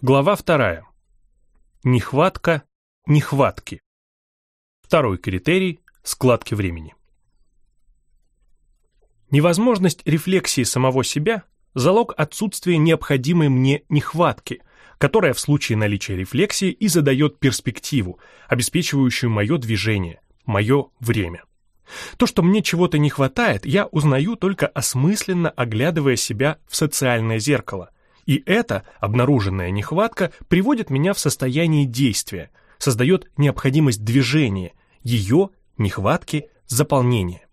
Глава вторая. Нехватка нехватки. Второй критерий – складки времени. Невозможность рефлексии самого себя – залог отсутствия необходимой мне нехватки, которая в случае наличия рефлексии и задает перспективу, обеспечивающую мое движение, мое время. То, что мне чего-то не хватает, я узнаю только осмысленно оглядывая себя в социальное зеркало. И эта обнаруженная нехватка приводит меня в состояние действия, создает необходимость движения, ее нехватки заполнения.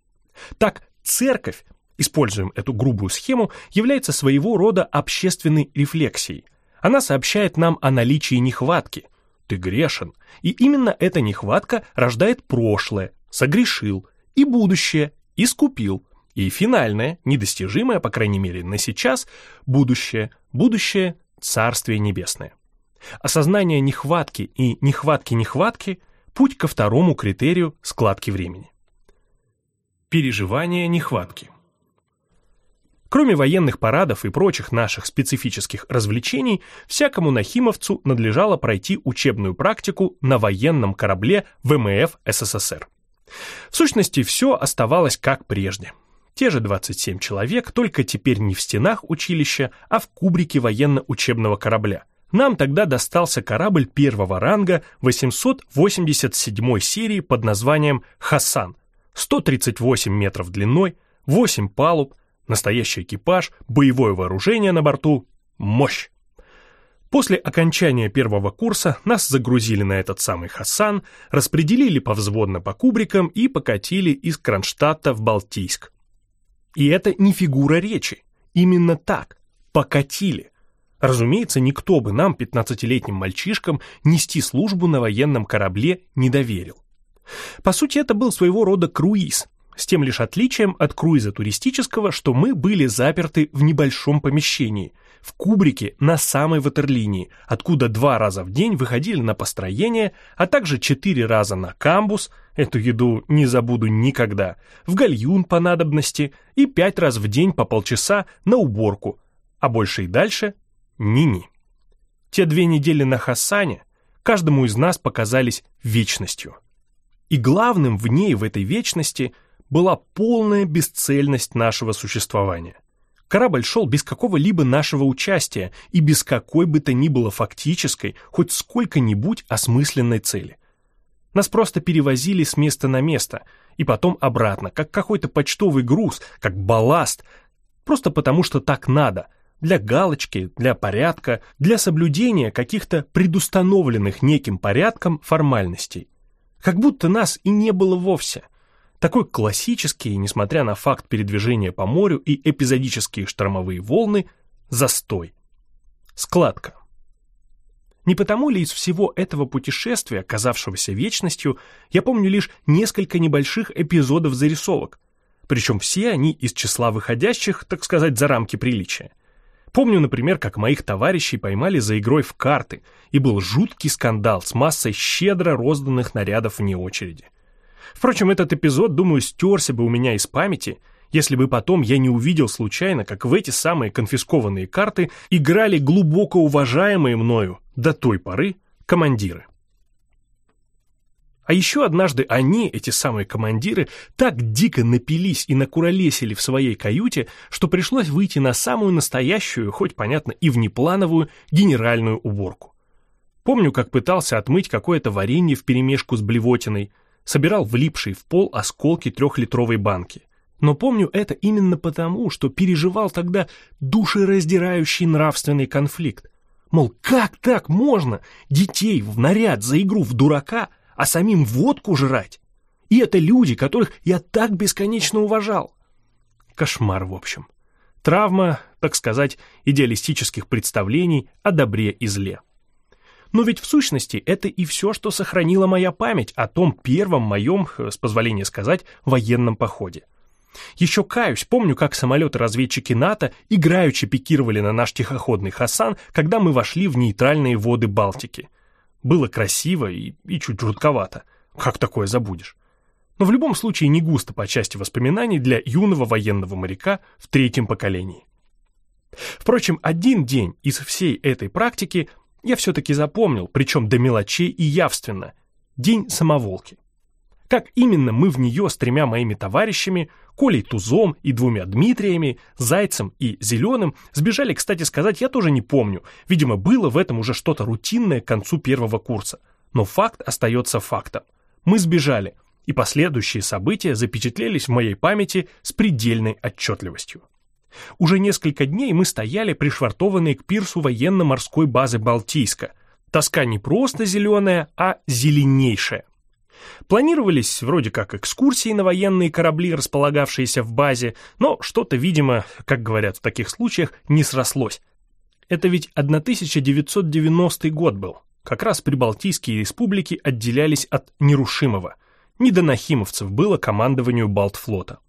Так, церковь, используем эту грубую схему, является своего рода общественной рефлексией. Она сообщает нам о наличии нехватки. Ты грешен. И именно эта нехватка рождает прошлое, согрешил, и будущее, искупил, и финальное, недостижимое, по крайней мере на сейчас, будущее, будущее Царствие Небесное. Осознание нехватки и нехватки-нехватки – путь ко второму критерию складки времени. Переживание нехватки. Кроме военных парадов и прочих наших специфических развлечений, всякому нахимовцу надлежало пройти учебную практику на военном корабле ВМФ СССР. В сущности, все оставалось как прежде. Те же 27 человек, только теперь не в стенах училища, а в кубрике военно-учебного корабля. Нам тогда достался корабль первого ранга 887 серии под названием «Хасан», 138 метров длиной, 8 палуб, настоящий экипаж, боевое вооружение на борту, мощь. После окончания первого курса нас загрузили на этот самый Хасан, распределили повзводно по кубрикам и покатили из Кронштадта в Балтийск. И это не фигура речи. Именно так. Покатили. Разумеется, никто бы нам, 15-летним мальчишкам, нести службу на военном корабле не доверил. По сути, это был своего рода круиз, с тем лишь отличием от круиза туристического, что мы были заперты в небольшом помещении, в кубрике на самой ватерлинии, откуда два раза в день выходили на построение, а также четыре раза на камбус, эту еду не забуду никогда, в гальюн по надобности и пять раз в день по полчаса на уборку, а больше и дальше ни-ни. Те две недели на Хасане каждому из нас показались вечностью. И главным в ней, в этой вечности – была полная бесцельность нашего существования. Корабль шел без какого-либо нашего участия и без какой бы то ни было фактической, хоть сколько-нибудь осмысленной цели. Нас просто перевозили с места на место и потом обратно, как какой-то почтовый груз, как балласт, просто потому что так надо, для галочки, для порядка, для соблюдения каких-то предустановленных неким порядком формальностей. Как будто нас и не было вовсе – такой классический, несмотря на факт передвижения по морю и эпизодические штормовые волны, застой. Складка. Не потому ли из всего этого путешествия, казавшегося вечностью, я помню лишь несколько небольших эпизодов зарисовок, причем все они из числа выходящих, так сказать, за рамки приличия. Помню, например, как моих товарищей поймали за игрой в карты, и был жуткий скандал с массой щедро розданных нарядов вне очереди. Впрочем, этот эпизод, думаю, стерся бы у меня из памяти, если бы потом я не увидел случайно, как в эти самые конфискованные карты играли глубоко уважаемые мною до той поры командиры. А еще однажды они, эти самые командиры, так дико напились и накуролесили в своей каюте, что пришлось выйти на самую настоящую, хоть понятно и внеплановую, генеральную уборку. Помню, как пытался отмыть какое-то варенье вперемешку с блевотиной – собирал влипшие в пол осколки трехлитровой банки. Но помню это именно потому, что переживал тогда душераздирающий нравственный конфликт. Мол, как так можно детей в наряд за игру в дурака, а самим водку жрать? И это люди, которых я так бесконечно уважал. Кошмар, в общем. Травма, так сказать, идеалистических представлений о добре и зле. Но ведь в сущности это и все, что сохранила моя память о том первом моем, э, с позволения сказать, военном походе. Еще каюсь, помню, как самолеты-разведчики НАТО играючи пикировали на наш тихоходный Хасан, когда мы вошли в нейтральные воды Балтики. Было красиво и, и чуть жутковато. Как такое забудешь? Но в любом случае не густо по части воспоминаний для юного военного моряка в третьем поколении. Впрочем, один день из всей этой практики я все-таки запомнил, причем до мелочей и явственно, день самоволки. Как именно мы в нее с тремя моими товарищами, Колей Тузом и двумя Дмитриями, Зайцем и Зеленым, сбежали, кстати сказать, я тоже не помню. Видимо, было в этом уже что-то рутинное к концу первого курса. Но факт остается фактом. Мы сбежали, и последующие события запечатлелись в моей памяти с предельной отчетливостью. Уже несколько дней мы стояли пришвартованные к пирсу военно-морской базы Балтийска. Тоска не просто зеленая, а зеленейшая. Планировались вроде как экскурсии на военные корабли, располагавшиеся в базе, но что-то, видимо, как говорят в таких случаях, не срослось. Это ведь 1990 год был. Как раз прибалтийские республики отделялись от нерушимого. Не до нахимовцев было командованию Балтфлота.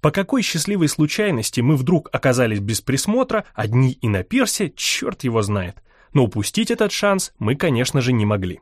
По какой счастливой случайности мы вдруг оказались без присмотра, одни и на персе, черт его знает. Но упустить этот шанс мы, конечно же, не могли.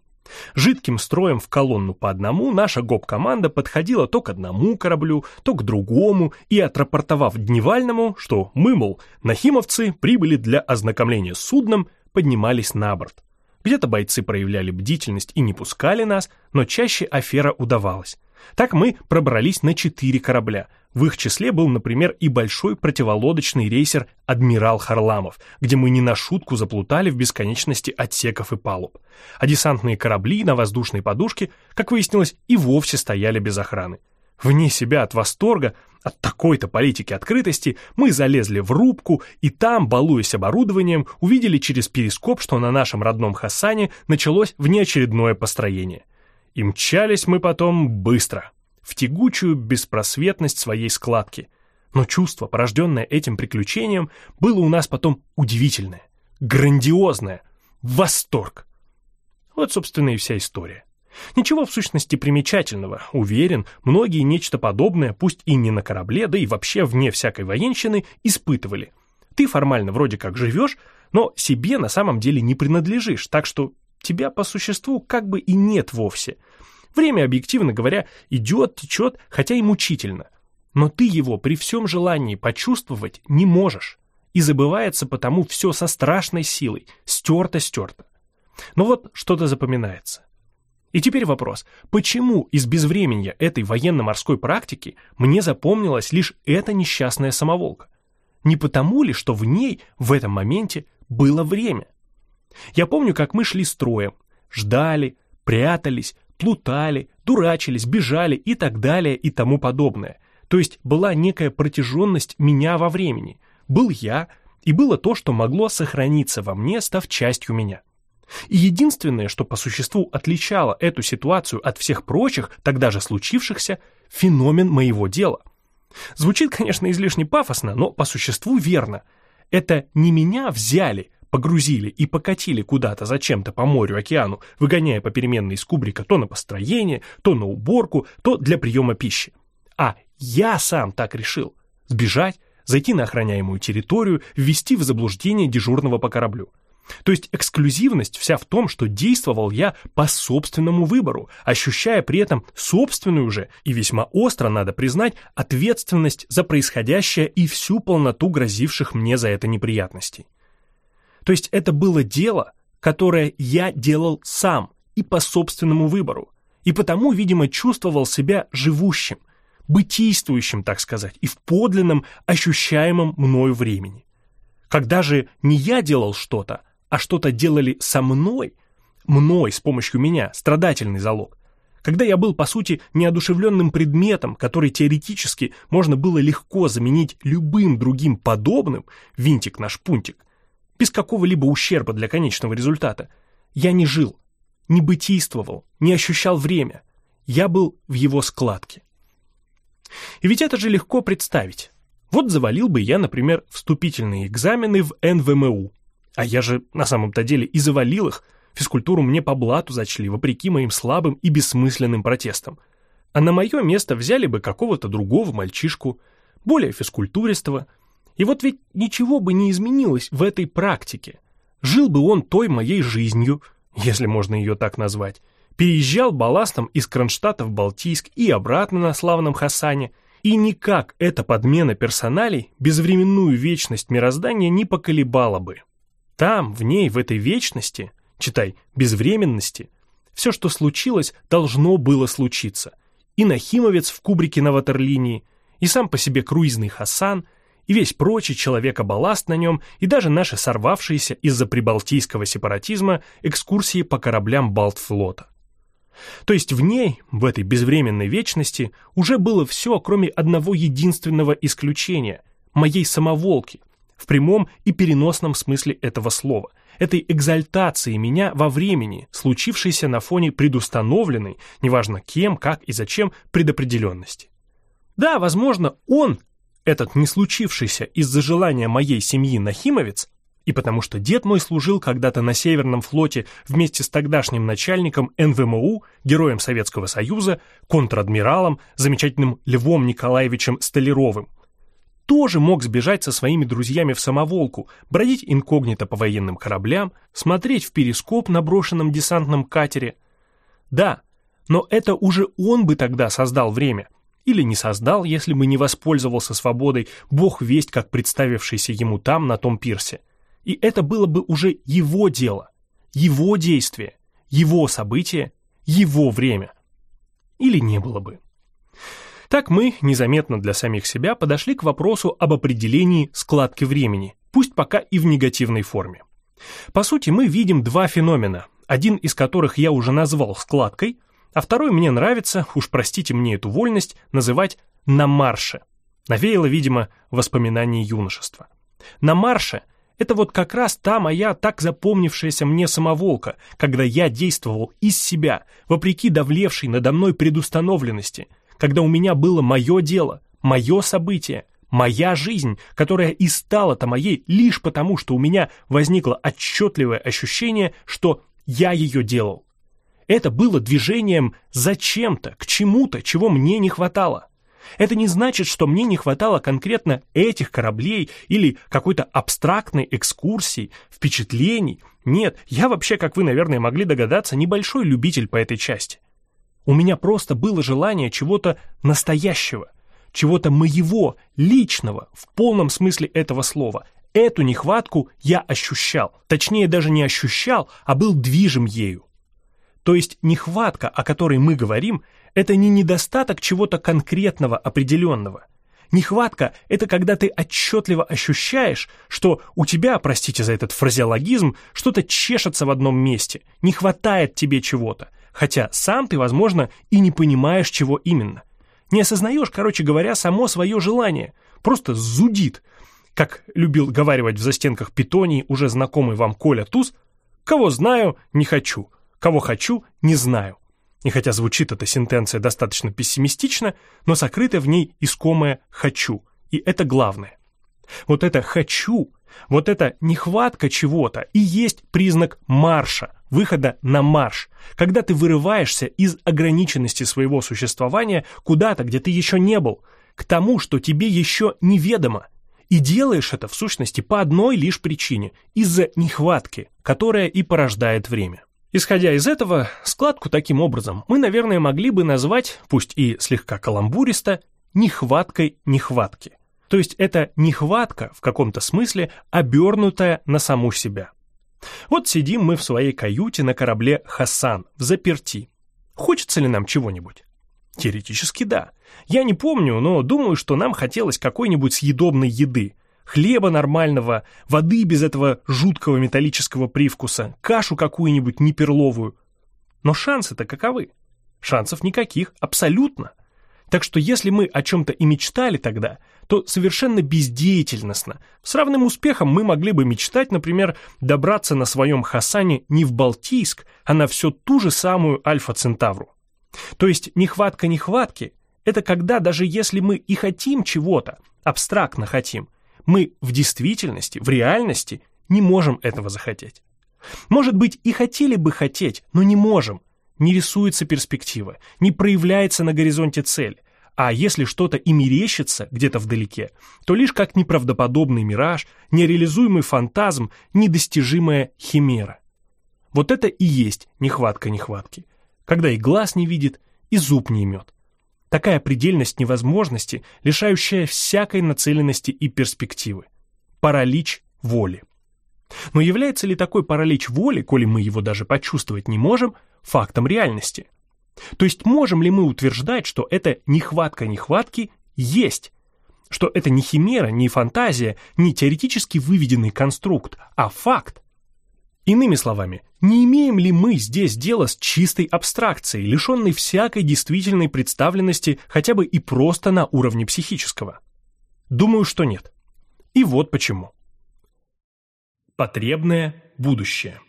Жидким строем в колонну по одному наша ГОП-команда подходила то к одному кораблю, то к другому и, отрапортовав Дневальному, что мы, мол, нахимовцы прибыли для ознакомления с судном, поднимались на борт. Где-то бойцы проявляли бдительность и не пускали нас, но чаще афера удавалась. Так мы пробрались на четыре корабля, в их числе был, например, и большой противолодочный рейсер «Адмирал Харламов», где мы не на шутку заплутали в бесконечности отсеков и палуб. А десантные корабли на воздушной подушке, как выяснилось, и вовсе стояли без охраны. Вне себя от восторга, от такой-то политики открытости, мы залезли в рубку и там, балуясь оборудованием, увидели через перископ, что на нашем родном Хасане началось внеочередное построение. И мчались мы потом быстро в тягучую беспросветность своей складки. Но чувство, порожденное этим приключением, было у нас потом удивительное, грандиозное, восторг. Вот, собственно, и вся история. Ничего в сущности примечательного. Уверен, многие нечто подобное, пусть и не на корабле, да и вообще вне всякой военщины, испытывали. Ты формально вроде как живешь, но себе на самом деле не принадлежишь, так что тебя по существу как бы и нет вовсе. Время, объективно говоря, идет, течет, хотя и мучительно. Но ты его при всем желании почувствовать не можешь. И забывается потому все со страшной силой, стерто-стерто. Но вот что-то запоминается. И теперь вопрос, почему из безвременья этой военно-морской практики мне запомнилась лишь эта несчастная самоволка? Не потому ли, что в ней в этом моменте было время? Я помню, как мы шли строем, ждали, прятались, плутали, дурачились, бежали и так далее и тому подобное. То есть была некая протяженность меня во времени. Был я, и было то, что могло сохраниться во мне, став частью меня. И единственное, что по существу отличало эту ситуацию от всех прочих, тогда же случившихся, феномен моего дела. Звучит, конечно, излишне пафосно, но по существу верно. Это не меня взяли, погрузили и покатили куда-то зачем-то по морю, океану, выгоняя попеременно из кубрика то на построение, то на уборку, то для приема пищи. А я сам так решил. Сбежать, зайти на охраняемую территорию, ввести в заблуждение дежурного по кораблю. То есть эксклюзивность вся в том, что действовал я по собственному выбору, ощущая при этом собственную же и весьма остро, надо признать, ответственность за происходящее и всю полноту грозивших мне за это неприятностей. То есть это было дело, которое я делал сам и по собственному выбору, и потому, видимо, чувствовал себя живущим, бытийствующим, так сказать, и в подлинном, ощущаемом мною времени. Когда же не я делал что-то, а что-то делали со мной, мной с помощью меня, страдательный залог, когда я был, по сути, неодушевленным предметом, который теоретически можно было легко заменить любым другим подобным, винтик наш пунтик, без какого-либо ущерба для конечного результата. Я не жил, не бытийствовал, не ощущал время. Я был в его складке. И ведь это же легко представить. Вот завалил бы я, например, вступительные экзамены в НВМУ. А я же на самом-то деле и завалил их. Физкультуру мне по блату зачли, вопреки моим слабым и бессмысленным протестам. А на мое место взяли бы какого-то другого мальчишку, более физкультуристого, и вот ведь ничего бы не изменилось в этой практике. Жил бы он той моей жизнью, если можно ее так назвать, переезжал балластом из Кронштадта в Балтийск и обратно на славном Хасане, и никак эта подмена персоналей безвременную вечность мироздания не поколебала бы. Там, в ней, в этой вечности, читай, безвременности, все, что случилось, должно было случиться. И Нахимовец в кубрике на ватерлинии, и сам по себе круизный Хасан, и весь прочий человека-балласт на нем, и даже наши сорвавшиеся из-за прибалтийского сепаратизма экскурсии по кораблям Балтфлота. То есть в ней, в этой безвременной вечности, уже было все, кроме одного единственного исключения – моей самоволки, в прямом и переносном смысле этого слова, этой экзальтации меня во времени, случившейся на фоне предустановленной, неважно кем, как и зачем, предопределенности. Да, возможно, он, этот не случившийся из-за желания моей семьи Нахимовец, и потому что дед мой служил когда-то на Северном флоте вместе с тогдашним начальником НВМУ, героем Советского Союза, контр-адмиралом, замечательным Львом Николаевичем Столяровым, тоже мог сбежать со своими друзьями в самоволку, бродить инкогнито по военным кораблям, смотреть в перископ на брошенном десантном катере. Да, но это уже он бы тогда создал время. Или не создал, если бы не воспользовался свободой, бог весть, как представившийся ему там, на том пирсе. И это было бы уже его дело, его действие, его событие, его время. Или не было бы. Так мы, незаметно для самих себя, подошли к вопросу об определении складки времени, пусть пока и в негативной форме. По сути, мы видим два феномена, один из которых я уже назвал складкой, а второй мне нравится, уж простите мне эту вольность, называть «на марше». Навеяло, видимо, воспоминание юношества. На марше – это вот как раз та моя так запомнившаяся мне самоволка, когда я действовал из себя, вопреки давлевшей надо мной предустановленности, когда у меня было мое дело, мое событие, моя жизнь, которая и стала-то моей лишь потому, что у меня возникло отчетливое ощущение, что я ее делал. Это было движением зачем-то, к чему-то, чего мне не хватало. Это не значит, что мне не хватало конкретно этих кораблей или какой-то абстрактной экскурсии, впечатлений. Нет, я вообще, как вы, наверное, могли догадаться, небольшой любитель по этой части. У меня просто было желание чего-то настоящего, чего-то моего, личного, в полном смысле этого слова. Эту нехватку я ощущал. Точнее, даже не ощущал, а был движим ею. То есть нехватка, о которой мы говорим, это не недостаток чего-то конкретного, определенного. Нехватка – это когда ты отчетливо ощущаешь, что у тебя, простите за этот фразеологизм, что-то чешется в одном месте, не хватает тебе чего-то, хотя сам ты, возможно, и не понимаешь, чего именно. Не осознаешь, короче говоря, само свое желание, просто зудит. Как любил говаривать в застенках питонии уже знакомый вам Коля Туз, «Кого знаю, не хочу, кого хочу, не знаю». И хотя звучит эта сентенция достаточно пессимистично, но сокрыто в ней искомое «хочу», и это главное. Вот это «хочу», вот эта нехватка чего-то и есть признак марша, выхода на марш, когда ты вырываешься из ограниченности своего существования куда-то, где ты еще не был, к тому, что тебе еще неведомо. И делаешь это в сущности по одной лишь причине – из-за нехватки, которая и порождает время. Исходя из этого, складку таким образом мы, наверное, могли бы назвать, пусть и слегка каламбуристо, нехваткой нехватки. То есть это нехватка, в каком-то смысле, обернутая на саму себя. Вот сидим мы в своей каюте на корабле «Хасан» в заперти. Хочется ли нам чего-нибудь? Теоретически да. Я не помню, но думаю, что нам хотелось какой-нибудь съедобной еды. Хлеба нормального, воды без этого жуткого металлического привкуса, кашу какую-нибудь неперловую. Но шансы-то каковы? Шансов никаких, абсолютно. Так что если мы о чем-то и мечтали тогда, то совершенно бездеятельностно. С равным успехом мы могли бы мечтать, например, добраться на своем Хасане не в Балтийск, а на все ту же самую Альфа-Центавру. То есть нехватка нехватки – это когда даже если мы и хотим чего-то, абстрактно хотим, мы в действительности, в реальности не можем этого захотеть. Может быть, и хотели бы хотеть, но не можем. Не рисуется перспектива, не проявляется на горизонте цель, а если что-то и мерещится где-то вдалеке, то лишь как неправдоподобный мираж, нереализуемый фантазм, недостижимая химера. Вот это и есть нехватка нехватки, когда и глаз не видит, и зуб не имет. Такая предельность невозможности, лишающая всякой нацеленности и перспективы. Паралич воли. Но является ли такой паралич воли, коли мы его даже почувствовать не можем, фактом реальности? То есть можем ли мы утверждать, что эта нехватка нехватки есть, что это не химера, не фантазия, не теоретически выведенный конструкт, а факт? Иными словами, не имеем ли мы здесь дело с чистой абстракцией, лишенной всякой действительной представленности хотя бы и просто на уровне психического? Думаю, что нет. И вот почему. Потребное будущее.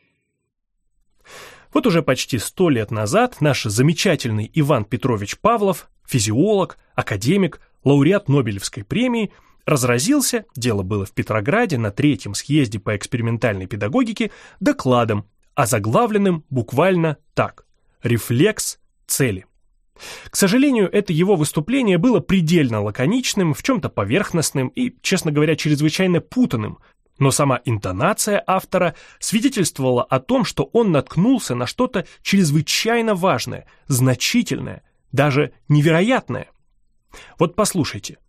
Вот уже почти сто лет назад наш замечательный Иван Петрович Павлов, физиолог, академик, лауреат Нобелевской премии, разразился, дело было в Петрограде на третьем съезде по экспериментальной педагогике, докладом, озаглавленным буквально так «Рефлекс цели». К сожалению, это его выступление было предельно лаконичным, в чем-то поверхностным и, честно говоря, чрезвычайно путанным, но сама интонация автора свидетельствовала о том, что он наткнулся на что-то чрезвычайно важное, значительное, даже невероятное. Вот послушайте.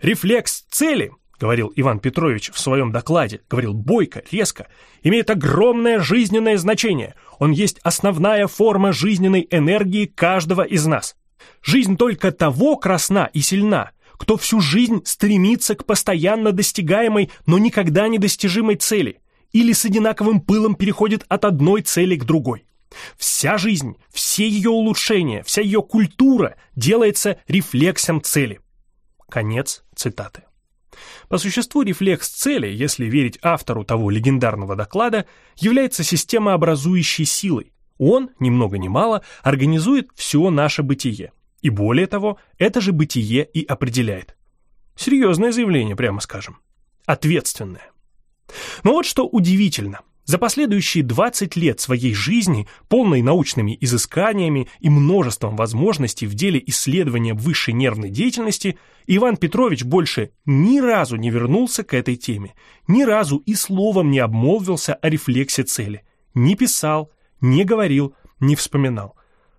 «Рефлекс цели», — говорил Иван Петрович в своем докладе, говорил бойко, резко, имеет огромное жизненное значение. Он есть основная форма жизненной энергии каждого из нас. Жизнь только того красна и сильна, кто всю жизнь стремится к постоянно достигаемой, но никогда не достижимой цели, или с одинаковым пылом переходит от одной цели к другой. Вся жизнь, все ее улучшения, вся ее культура делается рефлексом цели. Конец цитаты. По существу рефлекс цели, если верить автору того легендарного доклада, является системообразующей силой. Он, ни много ни мало, организует все наше бытие – и более того, это же бытие и определяет. Серьезное заявление, прямо скажем. Ответственное. Но вот что удивительно. За последующие 20 лет своей жизни, полной научными изысканиями и множеством возможностей в деле исследования высшей нервной деятельности, Иван Петрович больше ни разу не вернулся к этой теме, ни разу и словом не обмолвился о рефлексе цели, не писал, не говорил, не вспоминал.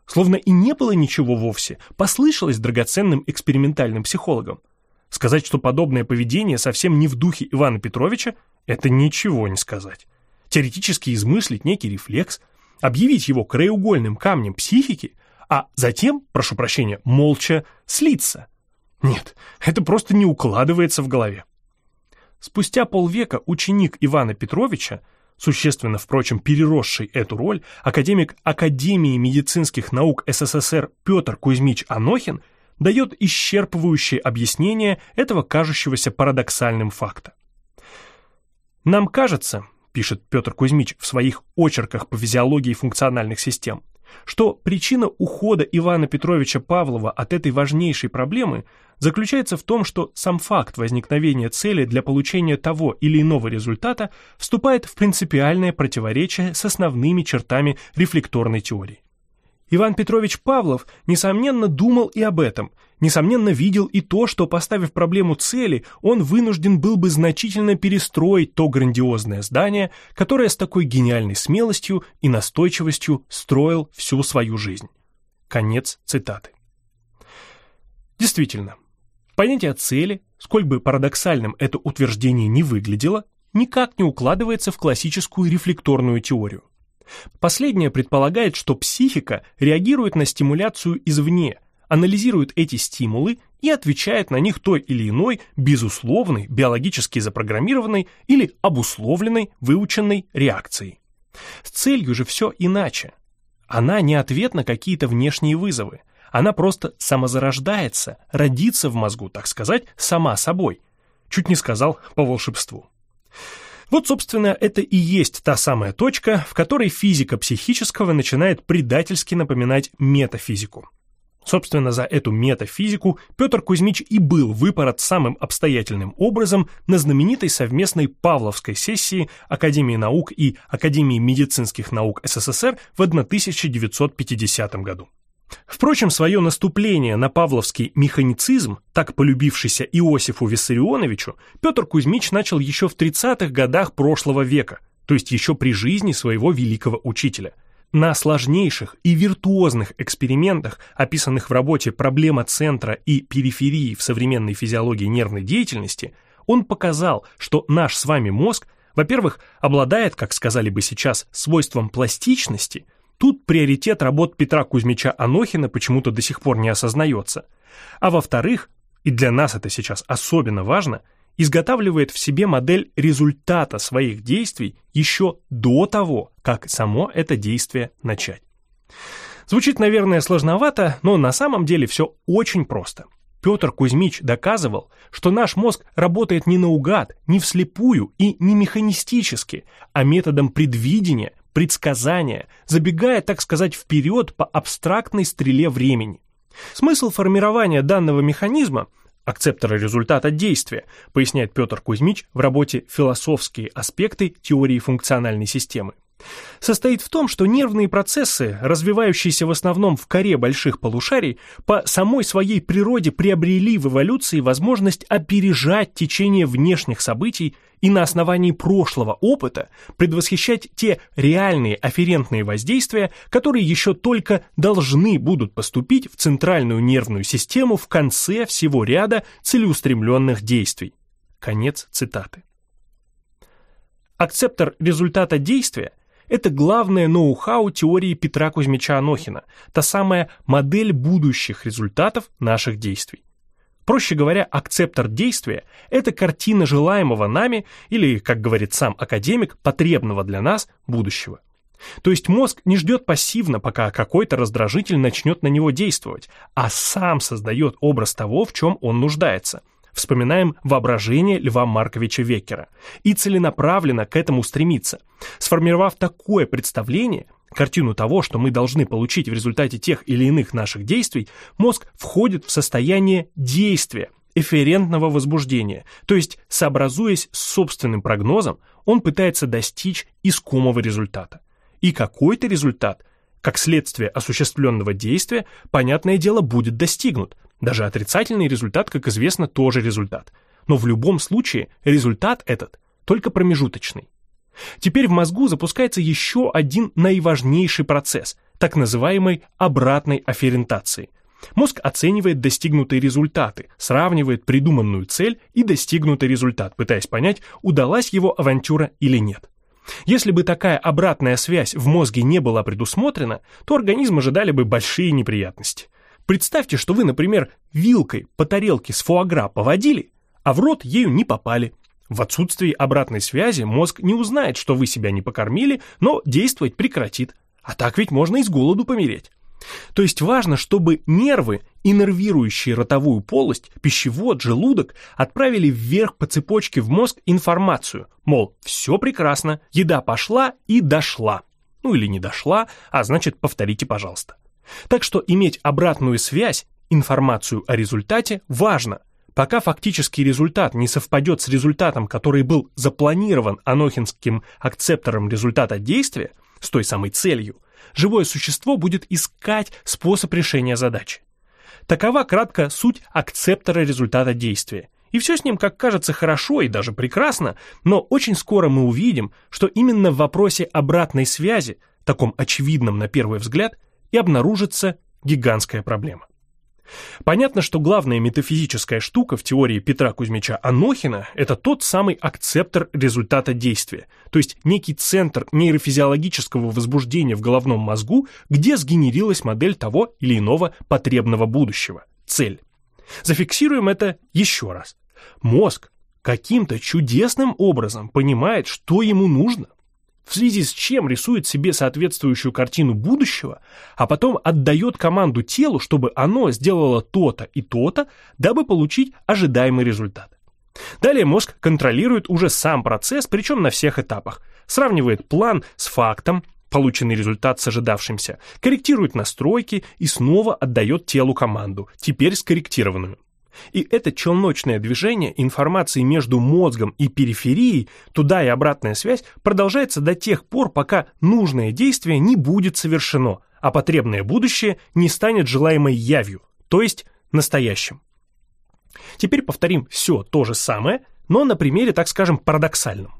Словно и не было ничего вовсе, послышалось драгоценным экспериментальным психологам. Сказать, что подобное поведение совсем не в духе Ивана Петровича, это ничего не сказать. Теоретически измыслить некий рефлекс, объявить его краеугольным камнем психики, а затем, прошу прощения, молча слиться. Нет, это просто не укладывается в голове. Спустя полвека ученик Ивана Петровича существенно, впрочем, переросший эту роль, академик Академии медицинских наук СССР Петр Кузьмич Анохин дает исчерпывающее объяснение этого кажущегося парадоксальным факта. «Нам кажется, — пишет Петр Кузьмич в своих очерках по физиологии функциональных систем, что причина ухода Ивана Петровича Павлова от этой важнейшей проблемы заключается в том, что сам факт возникновения цели для получения того или иного результата вступает в принципиальное противоречие с основными чертами рефлекторной теории. Иван Петрович Павлов, несомненно, думал и об этом, несомненно, видел и то, что, поставив проблему цели, он вынужден был бы значительно перестроить то грандиозное здание, которое с такой гениальной смелостью и настойчивостью строил всю свою жизнь. Конец цитаты. Действительно, понятие цели, сколь бы парадоксальным это утверждение не выглядело, никак не укладывается в классическую рефлекторную теорию. Последнее предполагает, что психика реагирует на стимуляцию извне, анализирует эти стимулы и отвечает на них той или иной безусловной, биологически запрограммированной или обусловленной, выученной реакцией. С целью же все иначе. Она не ответ на какие-то внешние вызовы. Она просто самозарождается, родится в мозгу, так сказать, сама собой. Чуть не сказал по волшебству. Вот, собственно, это и есть та самая точка, в которой физика психического начинает предательски напоминать метафизику. Собственно, за эту метафизику Петр Кузьмич и был выпорот самым обстоятельным образом на знаменитой совместной Павловской сессии Академии наук и Академии медицинских наук СССР в 1950 году. Впрочем, свое наступление на павловский механицизм, так полюбившийся Иосифу Виссарионовичу, Петр Кузьмич начал еще в 30-х годах прошлого века, то есть еще при жизни своего великого учителя. На сложнейших и виртуозных экспериментах, описанных в работе «Проблема центра и периферии в современной физиологии нервной деятельности», он показал, что наш с вами мозг во-первых, обладает, как сказали бы сейчас, свойством пластичности, тут приоритет работ Петра Кузьмича Анохина почему-то до сих пор не осознается, а во-вторых, и для нас это сейчас особенно важно, изготавливает в себе модель результата своих действий еще до того, как само это действие начать. Звучит, наверное, сложновато, но на самом деле все очень просто. Петр Кузьмич доказывал, что наш мозг работает не наугад, не вслепую и не механистически, а методом предвидения, предсказания, забегая, так сказать, вперед по абстрактной стреле времени. Смысл формирования данного механизма акцептора результата действия, поясняет Петр Кузьмич в работе «Философские аспекты теории функциональной системы» состоит в том, что нервные процессы, развивающиеся в основном в коре больших полушарий, по самой своей природе приобрели в эволюции возможность опережать течение внешних событий и на основании прошлого опыта предвосхищать те реальные афферентные воздействия, которые еще только должны будут поступить в центральную нервную систему в конце всего ряда целеустремленных действий. Конец цитаты. Акцептор результата действия – это главное ноу-хау теории Петра Кузьмича Анохина, та самая модель будущих результатов наших действий. Проще говоря, акцептор действия – это картина желаемого нами, или, как говорит сам академик, потребного для нас будущего. То есть мозг не ждет пассивно, пока какой-то раздражитель начнет на него действовать, а сам создает образ того, в чем он нуждается – Вспоминаем воображение Льва Марковича Веккера и целенаправленно к этому стремиться. Сформировав такое представление, картину того, что мы должны получить в результате тех или иных наших действий, мозг входит в состояние действия, эферентного возбуждения, то есть, сообразуясь с собственным прогнозом, он пытается достичь искомого результата. И какой-то результат, как следствие осуществленного действия, понятное дело, будет достигнут, даже отрицательный результат, как известно, тоже результат. Но в любом случае результат этот только промежуточный. Теперь в мозгу запускается еще один наиважнейший процесс, так называемой обратной афферентации. Мозг оценивает достигнутые результаты, сравнивает придуманную цель и достигнутый результат, пытаясь понять, удалась его авантюра или нет. Если бы такая обратная связь в мозге не была предусмотрена, то организм ожидали бы большие неприятности. Представьте, что вы, например, вилкой по тарелке с фуагра поводили, а в рот ею не попали. В отсутствии обратной связи мозг не узнает, что вы себя не покормили, но действовать прекратит. А так ведь можно и с голоду помереть. То есть важно, чтобы нервы, иннервирующие ротовую полость, пищевод, желудок, отправили вверх по цепочке в мозг информацию, мол, все прекрасно, еда пошла и дошла. Ну или не дошла, а значит повторите, пожалуйста. Так что иметь обратную связь, информацию о результате, важно. Пока фактический результат не совпадет с результатом, который был запланирован анохинским акцептором результата действия, с той самой целью, живое существо будет искать способ решения задачи. Такова кратко суть акцептора результата действия. И все с ним, как кажется, хорошо и даже прекрасно, но очень скоро мы увидим, что именно в вопросе обратной связи, таком очевидном на первый взгляд, и обнаружится гигантская проблема. Понятно, что главная метафизическая штука в теории Петра Кузьмича Анохина – это тот самый акцептор результата действия, то есть некий центр нейрофизиологического возбуждения в головном мозгу, где сгенерилась модель того или иного потребного будущего – цель. Зафиксируем это еще раз. Мозг каким-то чудесным образом понимает, что ему нужно, в связи с чем рисует себе соответствующую картину будущего, а потом отдает команду телу, чтобы оно сделало то-то и то-то, дабы получить ожидаемый результат. Далее мозг контролирует уже сам процесс, причем на всех этапах. Сравнивает план с фактом, полученный результат с ожидавшимся, корректирует настройки и снова отдает телу команду, теперь скорректированную. И это челночное движение информации между мозгом и периферией, туда и обратная связь, продолжается до тех пор, пока нужное действие не будет совершено, а потребное будущее не станет желаемой явью, то есть настоящим. Теперь повторим все то же самое, но на примере, так скажем, парадоксальном.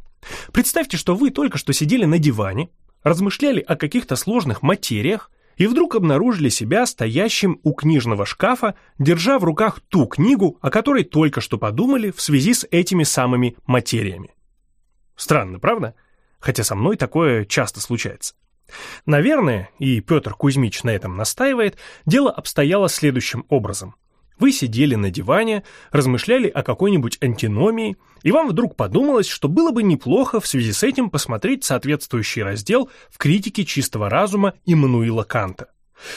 Представьте, что вы только что сидели на диване, размышляли о каких-то сложных материях, и вдруг обнаружили себя стоящим у книжного шкафа, держа в руках ту книгу, о которой только что подумали в связи с этими самыми материями. Странно, правда? Хотя со мной такое часто случается. Наверное, и Петр Кузьмич на этом настаивает, дело обстояло следующим образом. Вы сидели на диване, размышляли о какой-нибудь антиномии, и вам вдруг подумалось, что было бы неплохо в связи с этим посмотреть соответствующий раздел в критике чистого разума Иммануила Канта.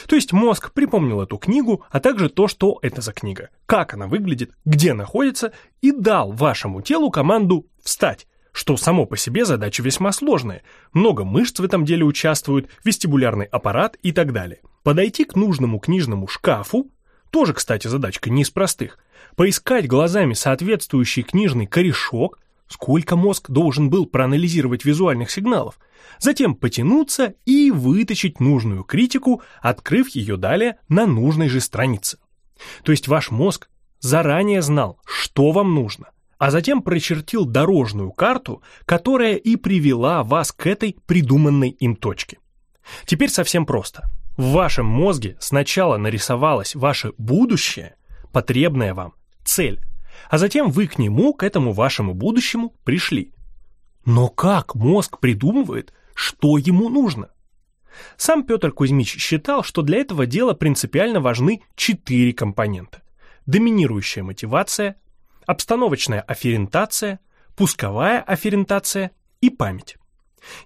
То есть мозг припомнил эту книгу, а также то, что это за книга, как она выглядит, где находится, и дал вашему телу команду «встать», что само по себе задача весьма сложная. Много мышц в этом деле участвуют, вестибулярный аппарат и так далее. Подойти к нужному книжному шкафу, тоже, кстати, задачка не из простых, поискать глазами соответствующий книжный корешок, сколько мозг должен был проанализировать визуальных сигналов, затем потянуться и вытащить нужную критику, открыв ее далее на нужной же странице. То есть ваш мозг заранее знал, что вам нужно, а затем прочертил дорожную карту, которая и привела вас к этой придуманной им точке. Теперь совсем просто. В вашем мозге сначала нарисовалось ваше будущее, потребное вам, цель, а затем вы к нему, к этому вашему будущему, пришли. Но как мозг придумывает, что ему нужно? Сам Петр Кузьмич считал, что для этого дела принципиально важны четыре компонента. Доминирующая мотивация, обстановочная афферентация, пусковая афферентация и память.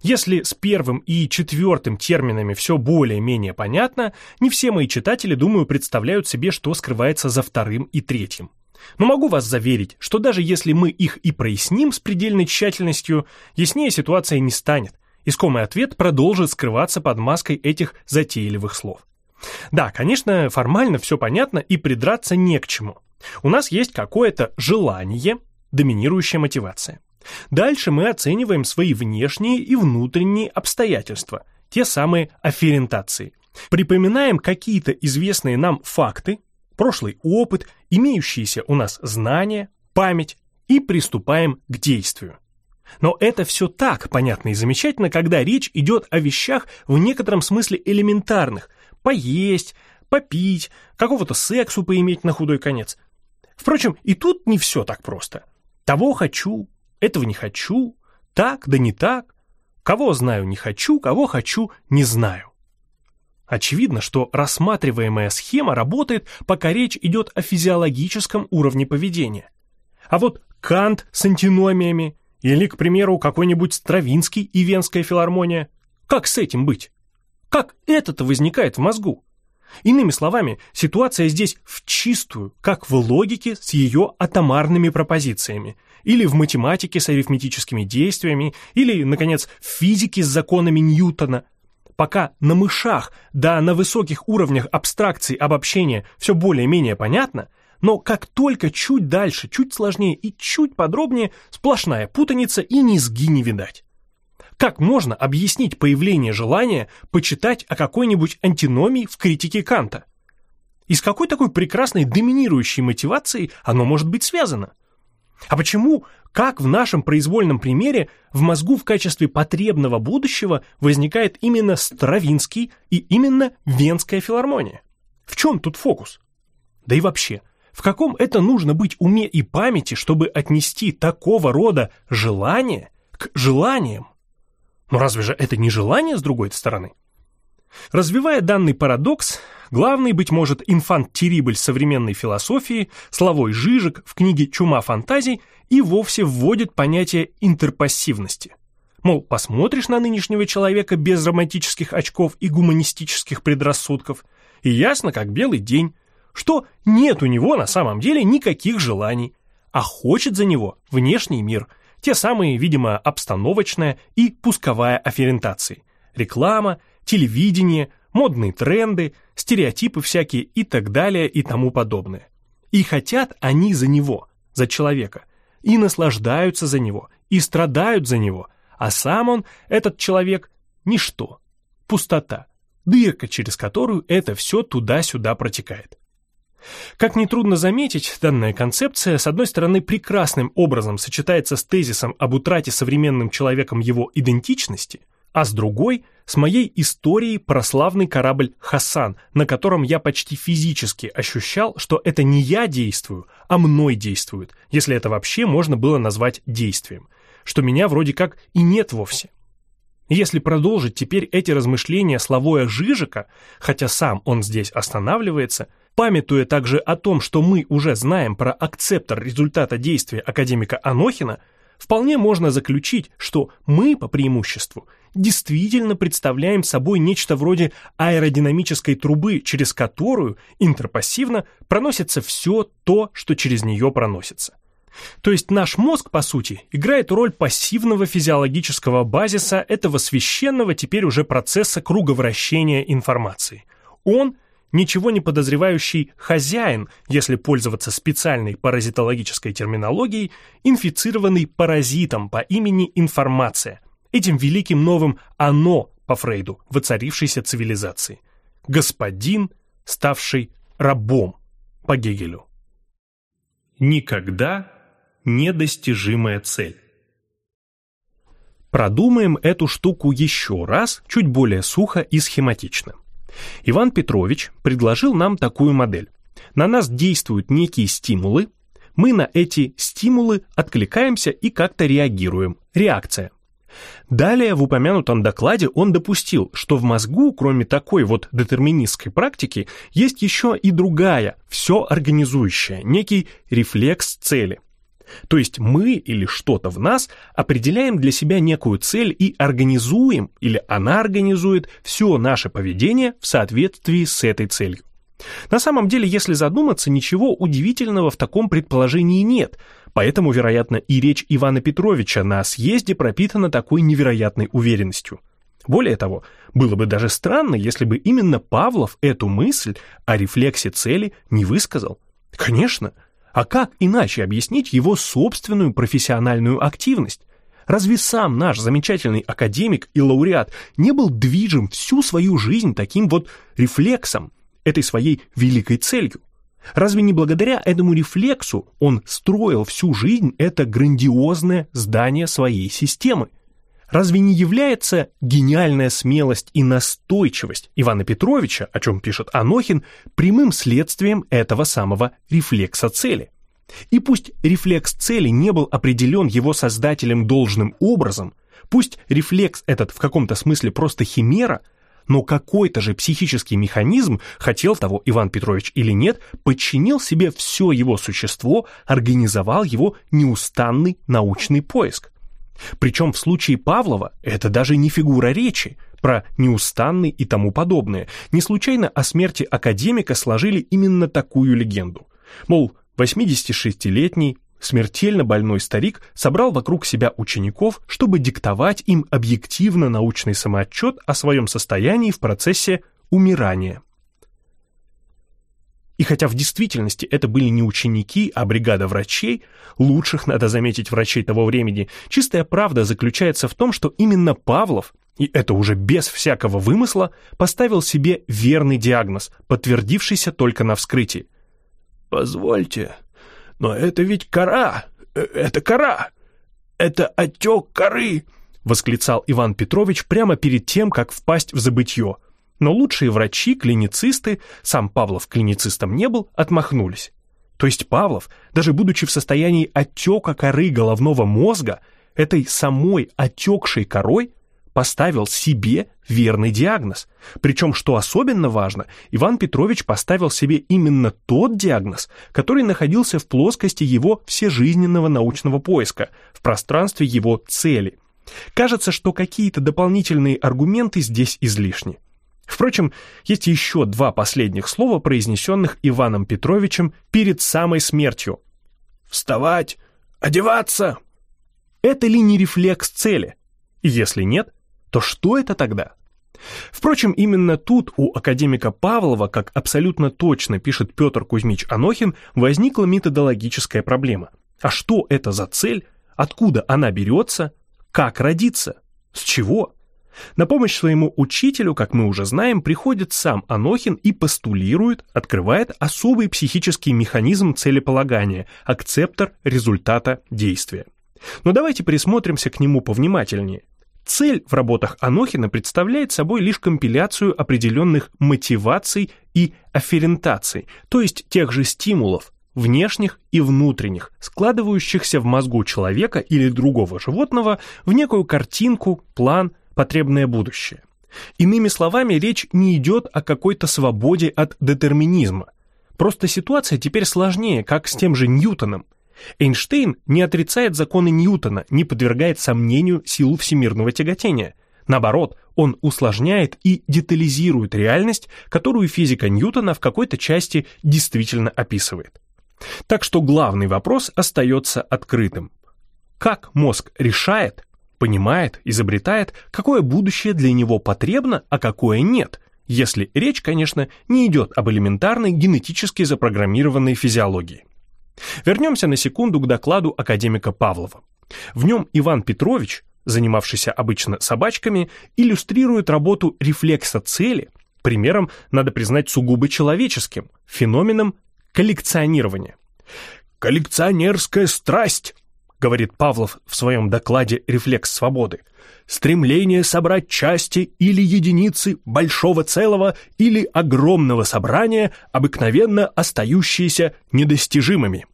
Если с первым и четвертым терминами все более-менее понятно, не все мои читатели, думаю, представляют себе, что скрывается за вторым и третьим. Но могу вас заверить, что даже если мы их и проясним с предельной тщательностью, яснее ситуация не станет. Искомый ответ продолжит скрываться под маской этих затейливых слов. Да, конечно, формально все понятно и придраться не к чему. У нас есть какое-то желание, доминирующая мотивация. Дальше мы оцениваем свои внешние и внутренние обстоятельства, те самые афферентации. Припоминаем какие-то известные нам факты, прошлый опыт, имеющиеся у нас знания, память и приступаем к действию. Но это все так понятно и замечательно, когда речь идет о вещах в некотором смысле элементарных. Поесть, попить, какого-то сексу поиметь на худой конец. Впрочем, и тут не все так просто. Того хочу, этого не хочу, так да не так. Кого знаю не хочу, кого хочу не знаю. Очевидно, что рассматриваемая схема работает, пока речь идет о физиологическом уровне поведения. А вот Кант с антиномиями или, к примеру, какой-нибудь Стравинский и Венская филармония, как с этим быть? Как это-то возникает в мозгу? Иными словами, ситуация здесь в чистую, как в логике с ее атомарными пропозициями, или в математике с арифметическими действиями, или, наконец, в физике с законами Ньютона, Пока на мышах, да на высоких уровнях абстракции обобщения все более-менее понятно, но как только чуть дальше, чуть сложнее и чуть подробнее, сплошная путаница и низги не видать. Как можно объяснить появление желания почитать о какой-нибудь антиномии в критике Канта? И с какой такой прекрасной доминирующей мотивацией оно может быть связано? А почему как в нашем произвольном примере в мозгу в качестве потребного будущего возникает именно Стравинский и именно Венская филармония? В чем тут фокус? Да и вообще, в каком это нужно быть уме и памяти, чтобы отнести такого рода желание к желаниям? Но разве же это не желание с другой стороны? Развивая данный парадокс, главный, быть может, инфант-терибль современной философии, Славой Жижик в книге «Чума фантазий» и вовсе вводит понятие интерпассивности. Мол, посмотришь на нынешнего человека без романтических очков и гуманистических предрассудков, и ясно, как белый день, что нет у него на самом деле никаких желаний, а хочет за него внешний мир, те самые, видимо, обстановочная и пусковая афферентации, реклама – телевидение, модные тренды, стереотипы всякие и так далее и тому подобное. И хотят они за него, за человека, и наслаждаются за него, и страдают за него, а сам он, этот человек, ничто, пустота, дырка, через которую это все туда-сюда протекает. Как нетрудно заметить, данная концепция, с одной стороны, прекрасным образом сочетается с тезисом об утрате современным человеком его идентичности, а с другой – с моей историей про славный корабль «Хасан», на котором я почти физически ощущал, что это не я действую, а мной действуют, если это вообще можно было назвать действием. что меня вроде как и нет вовсе. Если продолжить теперь эти размышления Славоя Жижика, хотя сам он здесь останавливается, памятуя также о том, что мы уже знаем про акцептор результата действия академика Анохина, вполне можно заключить, что мы по преимуществу действительно представляем собой нечто вроде аэродинамической трубы, через которую интерпассивно проносится все то, что через нее проносится. То есть наш мозг, по сути, играет роль пассивного физиологического базиса этого священного теперь уже процесса круговращения информации. Он ничего не подозревающий хозяин, если пользоваться специальной паразитологической терминологией, инфицированный паразитом по имени информация, этим великим новым «оно» по Фрейду, воцарившейся цивилизации. Господин, ставший рабом по Гегелю. Никогда недостижимая цель. Продумаем эту штуку еще раз, чуть более сухо и схематично. Иван Петрович предложил нам такую модель. На нас действуют некие стимулы, мы на эти стимулы откликаемся и как-то реагируем. Реакция. Далее в упомянутом докладе он допустил, что в мозгу, кроме такой вот детерминистской практики, есть еще и другая, все организующая, некий рефлекс цели – то есть мы или что-то в нас определяем для себя некую цель и организуем, или она организует все наше поведение в соответствии с этой целью. На самом деле, если задуматься, ничего удивительного в таком предположении нет, поэтому, вероятно, и речь Ивана Петровича на съезде пропитана такой невероятной уверенностью. Более того, было бы даже странно, если бы именно Павлов эту мысль о рефлексе цели не высказал. Конечно, а как иначе объяснить его собственную профессиональную активность? Разве сам наш замечательный академик и лауреат не был движим всю свою жизнь таким вот рефлексом, этой своей великой целью? Разве не благодаря этому рефлексу он строил всю жизнь это грандиозное здание своей системы? Разве не является гениальная смелость и настойчивость Ивана Петровича, о чем пишет Анохин, прямым следствием этого самого рефлекса цели? И пусть рефлекс цели не был определен его создателем должным образом, пусть рефлекс этот в каком-то смысле просто химера, но какой-то же психический механизм, хотел того Иван Петрович или нет, подчинил себе все его существо, организовал его неустанный научный поиск. Причем в случае Павлова это даже не фигура речи, про неустанный и тому подобное. Не случайно о смерти академика сложили именно такую легенду. Мол, 86-летний, смертельно больной старик собрал вокруг себя учеников, чтобы диктовать им объективно научный самоотчет о своем состоянии в процессе умирания. И хотя в действительности это были не ученики, а бригада врачей, лучших, надо заметить, врачей того времени, чистая правда заключается в том, что именно Павлов, и это уже без всякого вымысла, поставил себе верный диагноз, подтвердившийся только на вскрытии. «Позвольте, но это ведь кора, э, это кора, это отек коры!» восклицал Иван Петрович прямо перед тем, как впасть в забытье – но лучшие врачи, клиницисты, сам Павлов клиницистом не был, отмахнулись. То есть Павлов, даже будучи в состоянии отека коры головного мозга, этой самой отекшей корой, поставил себе верный диагноз. Причем, что особенно важно, Иван Петрович поставил себе именно тот диагноз, который находился в плоскости его всежизненного научного поиска, в пространстве его цели. Кажется, что какие-то дополнительные аргументы здесь излишни. Впрочем, есть еще два последних слова, произнесенных Иваном Петровичем перед самой смертью. «Вставать! Одеваться!» Это ли не рефлекс цели? Если нет, то что это тогда? Впрочем, именно тут у академика Павлова, как абсолютно точно пишет Петр Кузьмич Анохин, возникла методологическая проблема. А что это за цель? Откуда она берется? Как родиться? С чего? На помощь своему учителю, как мы уже знаем, приходит сам Анохин и постулирует, открывает особый психический механизм целеполагания, акцептор результата действия. Но давайте присмотримся к нему повнимательнее. Цель в работах Анохина представляет собой лишь компиляцию определенных мотиваций и афферентаций, то есть тех же стимулов, внешних и внутренних, складывающихся в мозгу человека или другого животного в некую картинку, план, потребное будущее. Иными словами, речь не идет о какой-то свободе от детерминизма. Просто ситуация теперь сложнее, как с тем же Ньютоном. Эйнштейн не отрицает законы Ньютона, не подвергает сомнению силу всемирного тяготения. Наоборот, он усложняет и детализирует реальность, которую физика Ньютона в какой-то части действительно описывает. Так что главный вопрос остается открытым. Как мозг решает, понимает, изобретает, какое будущее для него потребно, а какое нет, если речь, конечно, не идет об элементарной генетически запрограммированной физиологии. Вернемся на секунду к докладу академика Павлова. В нем Иван Петрович, занимавшийся обычно собачками, иллюстрирует работу рефлекса цели, примером, надо признать, сугубо человеческим, феноменом коллекционирования. «Коллекционерская страсть», — говорит Павлов в своем докладе «Рефлекс свободы», стремление собрать части или единицы большого целого или огромного собрания, обыкновенно остающиеся недостижимыми.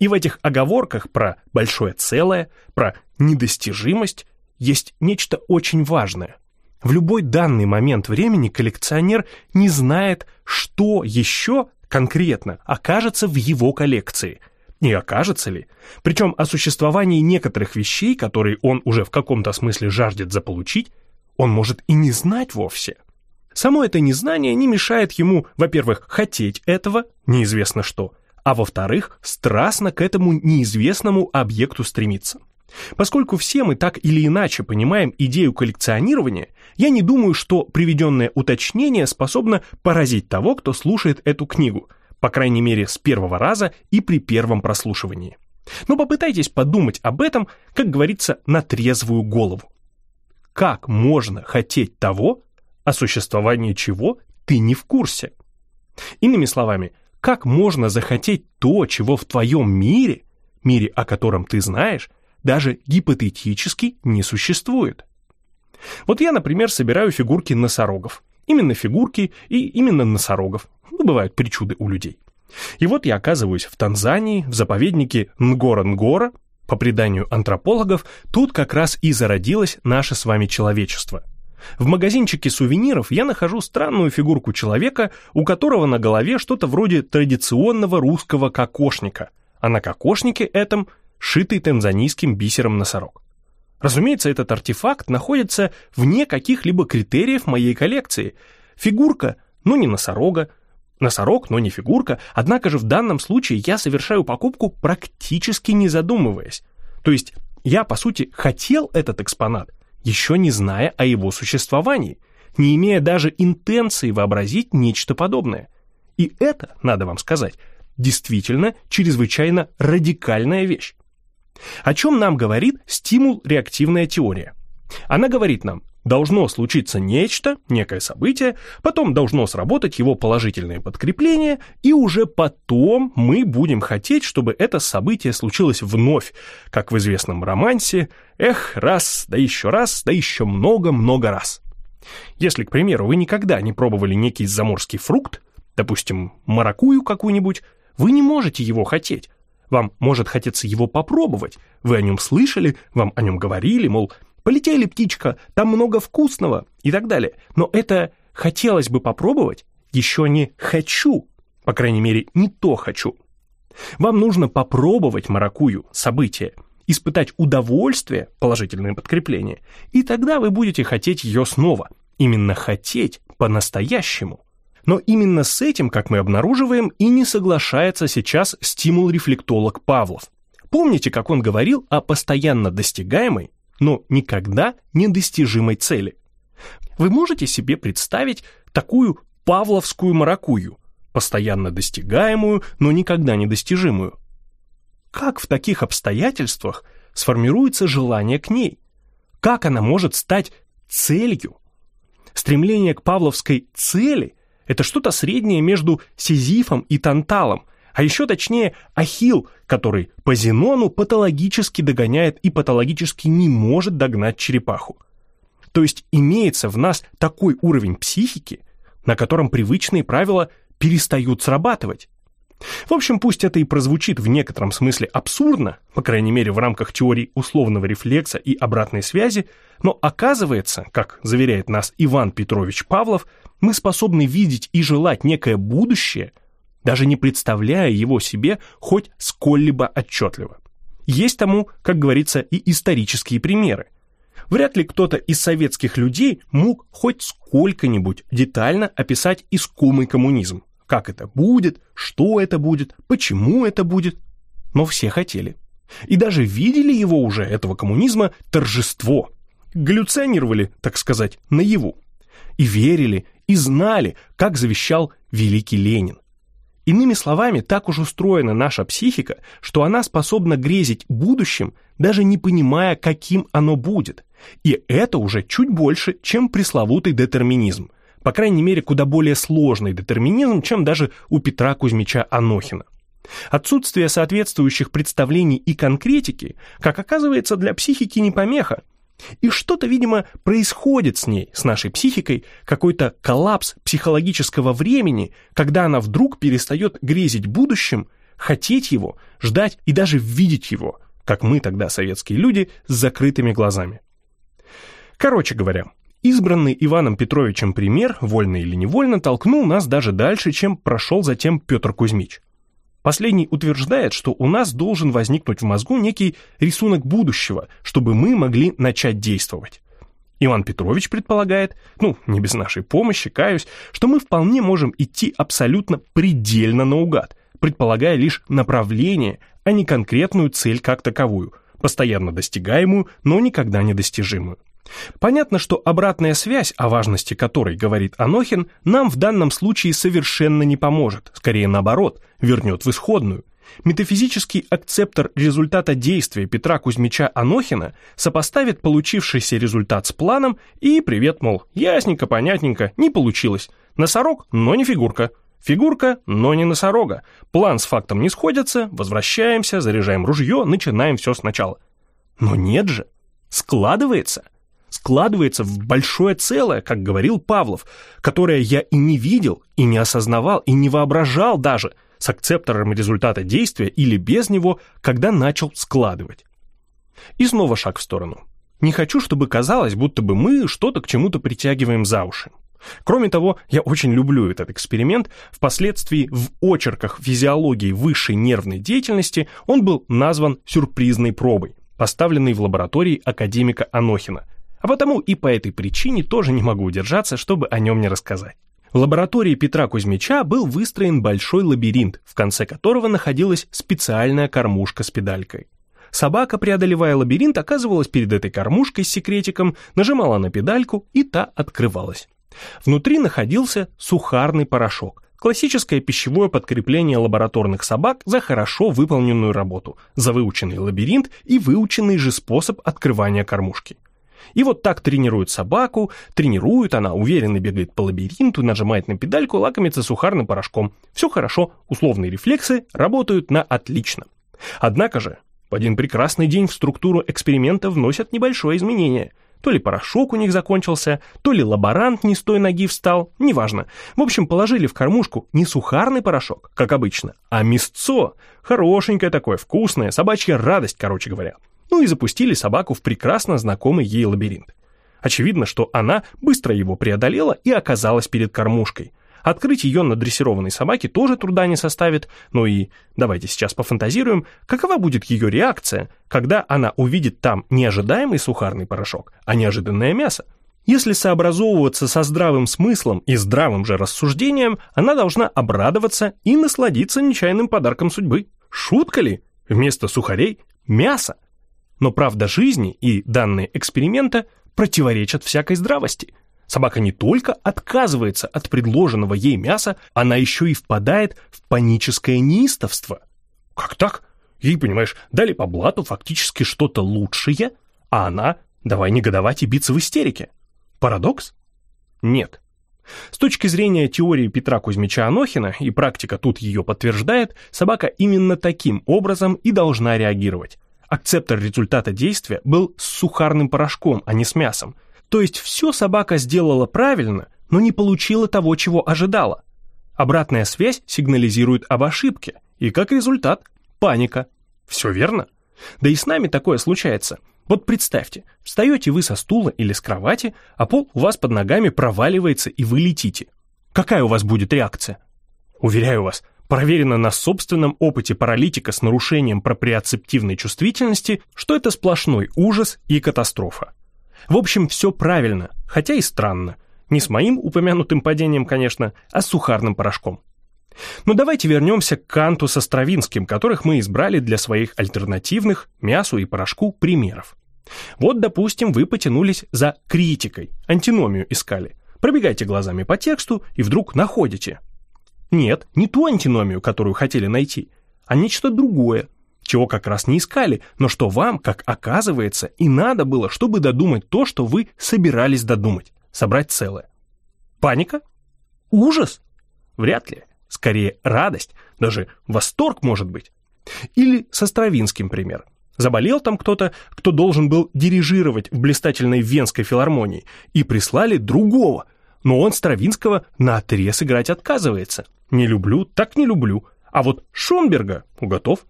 И в этих оговорках про большое целое, про недостижимость есть нечто очень важное. В любой данный момент времени коллекционер не знает, что еще конкретно окажется в его коллекции – не окажется ли? Причем о существовании некоторых вещей, которые он уже в каком-то смысле жаждет заполучить, он может и не знать вовсе. Само это незнание не мешает ему, во-первых, хотеть этого, неизвестно что, а во-вторых, страстно к этому неизвестному объекту стремиться. Поскольку все мы так или иначе понимаем идею коллекционирования, я не думаю, что приведенное уточнение способно поразить того, кто слушает эту книгу, по крайней мере с первого раза и при первом прослушивании. Но попытайтесь подумать об этом, как говорится, на трезвую голову. Как можно хотеть того, о существовании чего ты не в курсе? Иными словами, как можно захотеть то, чего в твоем мире, мире, о котором ты знаешь, даже гипотетически не существует? Вот я, например, собираю фигурки носорогов. Именно фигурки и именно носорогов. Ну, бывают причуды у людей. И вот я оказываюсь в Танзании, в заповеднике Нгора-Нгора. По преданию антропологов, тут как раз и зародилось наше с вами человечество. В магазинчике сувениров я нахожу странную фигурку человека, у которого на голове что-то вроде традиционного русского кокошника, а на кокошнике этом шитый танзанийским бисером носорог. Разумеется, этот артефакт находится вне каких-либо критериев моей коллекции. Фигурка, ну не носорога, Носорог, но не фигурка, однако же в данном случае я совершаю покупку практически не задумываясь. То есть я, по сути, хотел этот экспонат, еще не зная о его существовании, не имея даже интенции вообразить нечто подобное. И это, надо вам сказать, действительно чрезвычайно радикальная вещь. О чем нам говорит стимул-реактивная теория? Она говорит нам, должно случиться нечто, некое событие, потом должно сработать его положительное подкрепление, и уже потом мы будем хотеть, чтобы это событие случилось вновь, как в известном романсе «Эх, раз, да еще раз, да еще много-много раз». Если, к примеру, вы никогда не пробовали некий заморский фрукт, допустим, маракую какую-нибудь, вы не можете его хотеть. Вам может хотеться его попробовать, вы о нем слышали, вам о нем говорили, мол, полетели, птичка, там много вкусного и так далее. Но это хотелось бы попробовать, еще не хочу, по крайней мере, не то хочу. Вам нужно попробовать маракую, событие, испытать удовольствие, положительное подкрепление, и тогда вы будете хотеть ее снова. Именно хотеть по-настоящему. Но именно с этим, как мы обнаруживаем, и не соглашается сейчас стимул-рефлектолог Павлов. Помните, как он говорил о постоянно достигаемой но никогда недостижимой цели. Вы можете себе представить такую павловскую маракую, постоянно достигаемую, но никогда недостижимую? Как в таких обстоятельствах сформируется желание к ней? Как она может стать целью? Стремление к павловской цели – это что-то среднее между Сизифом и Танталом – а еще точнее Ахилл, который по Зенону патологически догоняет и патологически не может догнать черепаху. То есть имеется в нас такой уровень психики, на котором привычные правила перестают срабатывать. В общем, пусть это и прозвучит в некотором смысле абсурдно, по крайней мере в рамках теории условного рефлекса и обратной связи, но оказывается, как заверяет нас Иван Петрович Павлов, мы способны видеть и желать некое будущее, даже не представляя его себе хоть сколь-либо отчетливо. Есть тому, как говорится, и исторические примеры. Вряд ли кто-то из советских людей мог хоть сколько-нибудь детально описать искомый коммунизм. Как это будет, что это будет, почему это будет. Но все хотели. И даже видели его уже, этого коммунизма, торжество. Галлюционировали, так сказать, наяву. И верили, и знали, как завещал великий Ленин. Иными словами, так уж устроена наша психика, что она способна грезить будущим, даже не понимая, каким оно будет. И это уже чуть больше, чем пресловутый детерминизм. По крайней мере, куда более сложный детерминизм, чем даже у Петра Кузьмича Анохина. Отсутствие соответствующих представлений и конкретики, как оказывается, для психики не помеха. И что-то, видимо, происходит с ней, с нашей психикой, какой-то коллапс психологического времени, когда она вдруг перестает грезить будущим, хотеть его, ждать и даже видеть его, как мы тогда, советские люди, с закрытыми глазами. Короче говоря, избранный Иваном Петровичем пример, вольно или невольно, толкнул нас даже дальше, чем прошел затем Петр Кузьмич. Последний утверждает, что у нас должен возникнуть в мозгу некий рисунок будущего, чтобы мы могли начать действовать. Иван Петрович предполагает, ну, не без нашей помощи, каюсь, что мы вполне можем идти абсолютно предельно наугад, предполагая лишь направление, а не конкретную цель как таковую, постоянно достигаемую, но никогда недостижимую. Понятно, что обратная связь, о важности которой говорит Анохин, нам в данном случае совершенно не поможет, скорее наоборот, вернет в исходную. Метафизический акцептор результата действия Петра Кузьмича Анохина сопоставит получившийся результат с планом и привет, мол, ясненько, понятненько, не получилось. Носорог, но не фигурка. Фигурка, но не носорога. План с фактом не сходятся, возвращаемся, заряжаем ружье, начинаем все сначала. Но нет же, складывается – складывается в большое целое, как говорил Павлов, которое я и не видел, и не осознавал, и не воображал даже с акцептором результата действия или без него, когда начал складывать. И снова шаг в сторону. Не хочу, чтобы казалось, будто бы мы что-то к чему-то притягиваем за уши. Кроме того, я очень люблю этот эксперимент. Впоследствии в очерках физиологии высшей нервной деятельности он был назван сюрпризной пробой, поставленной в лаборатории академика Анохина – а потому и по этой причине тоже не могу удержаться, чтобы о нем не рассказать. В лаборатории Петра Кузьмича был выстроен большой лабиринт, в конце которого находилась специальная кормушка с педалькой. Собака, преодолевая лабиринт, оказывалась перед этой кормушкой с секретиком, нажимала на педальку, и та открывалась. Внутри находился сухарный порошок, классическое пищевое подкрепление лабораторных собак за хорошо выполненную работу, за выученный лабиринт и выученный же способ открывания кормушки. И вот так тренируют собаку, тренируют, она уверенно бегает по лабиринту, нажимает на педальку, лакомится сухарным порошком. Все хорошо, условные рефлексы работают на отлично. Однако же, в один прекрасный день в структуру эксперимента вносят небольшое изменение. То ли порошок у них закончился, то ли лаборант не с той ноги встал, неважно. В общем, положили в кормушку не сухарный порошок, как обычно, а мясцо. Хорошенькое такое, вкусное, собачья радость, короче говоря ну и запустили собаку в прекрасно знакомый ей лабиринт. Очевидно, что она быстро его преодолела и оказалась перед кормушкой. Открыть ее на дрессированной собаке тоже труда не составит, ну и давайте сейчас пофантазируем, какова будет ее реакция, когда она увидит там не ожидаемый сухарный порошок, а неожиданное мясо. Если сообразовываться со здравым смыслом и здравым же рассуждением, она должна обрадоваться и насладиться нечаянным подарком судьбы. Шутка ли? Вместо сухарей – мясо. Но правда жизни и данные эксперимента противоречат всякой здравости. Собака не только отказывается от предложенного ей мяса, она еще и впадает в паническое неистовство. Как так? Ей, понимаешь, дали по блату фактически что-то лучшее, а она давай негодовать и биться в истерике. Парадокс? Нет. С точки зрения теории Петра Кузьмича Анохина, и практика тут ее подтверждает, собака именно таким образом и должна реагировать. Акцептор результата действия был с сухарным порошком, а не с мясом. То есть все собака сделала правильно, но не получила того, чего ожидала. Обратная связь сигнализирует об ошибке, и как результат – паника. Все верно? Да и с нами такое случается. Вот представьте, встаете вы со стула или с кровати, а пол у вас под ногами проваливается и вы летите. Какая у вас будет реакция? Уверяю вас, проверено на собственном опыте паралитика с нарушением проприоцептивной чувствительности, что это сплошной ужас и катастрофа. В общем, все правильно, хотя и странно. Не с моим упомянутым падением, конечно, а с сухарным порошком. Но давайте вернемся к Канту со Стравинским, которых мы избрали для своих альтернативных мясу и порошку примеров. Вот, допустим, вы потянулись за критикой, антиномию искали. Пробегайте глазами по тексту и вдруг находите. Нет, не ту антиномию, которую хотели найти, а нечто другое, чего как раз не искали, но что вам, как оказывается, и надо было, чтобы додумать то, что вы собирались додумать собрать целое. Паника? Ужас? Вряд ли. Скорее радость, даже восторг может быть. Или со Стравинским пример. Заболел там кто-то, кто должен был дирижировать в блистательной Венской филармонии, и прислали другого, но он Стравинского на отрез играть отказывается. Не люблю, так не люблю. А вот Шонберга готов.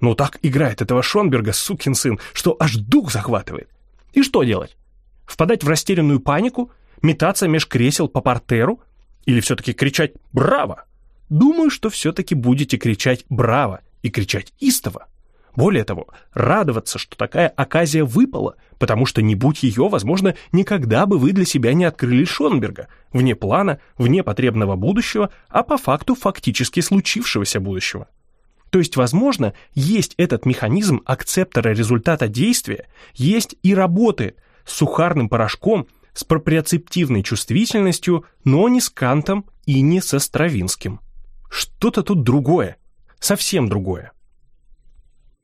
Ну так играет этого Шонберга, сукин сын, что аж дух захватывает. И что делать? Впадать в растерянную панику? Метаться меж кресел по портеру? Или все-таки кричать «Браво!»? Думаю, что все-таки будете кричать «Браво!» и кричать истово. Более того, радоваться, что такая оказия выпала, потому что не будь ее, возможно, никогда бы вы для себя не открыли Шонберга, вне плана, вне потребного будущего, а по факту фактически случившегося будущего. То есть, возможно, есть этот механизм акцептора результата действия, есть и работает, с сухарным порошком, с проприоцептивной чувствительностью, но не с Кантом и не со Стравинским. Что-то тут другое, совсем другое.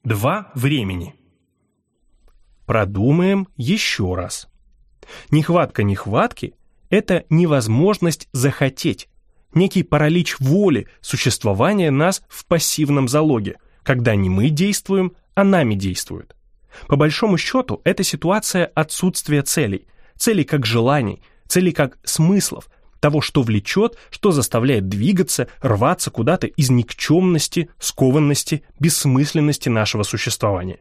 Два времени. Продумаем еще раз. Нехватка нехватки – это невозможность захотеть, некий паралич воли существования нас в пассивном залоге, когда не мы действуем, а нами действуют. По большому счету, это ситуация отсутствия целей. Целей как желаний, целей как смыслов, того, что влечет, что заставляет двигаться, рваться куда-то из никчемности, скованности, бессмысленности нашего существования.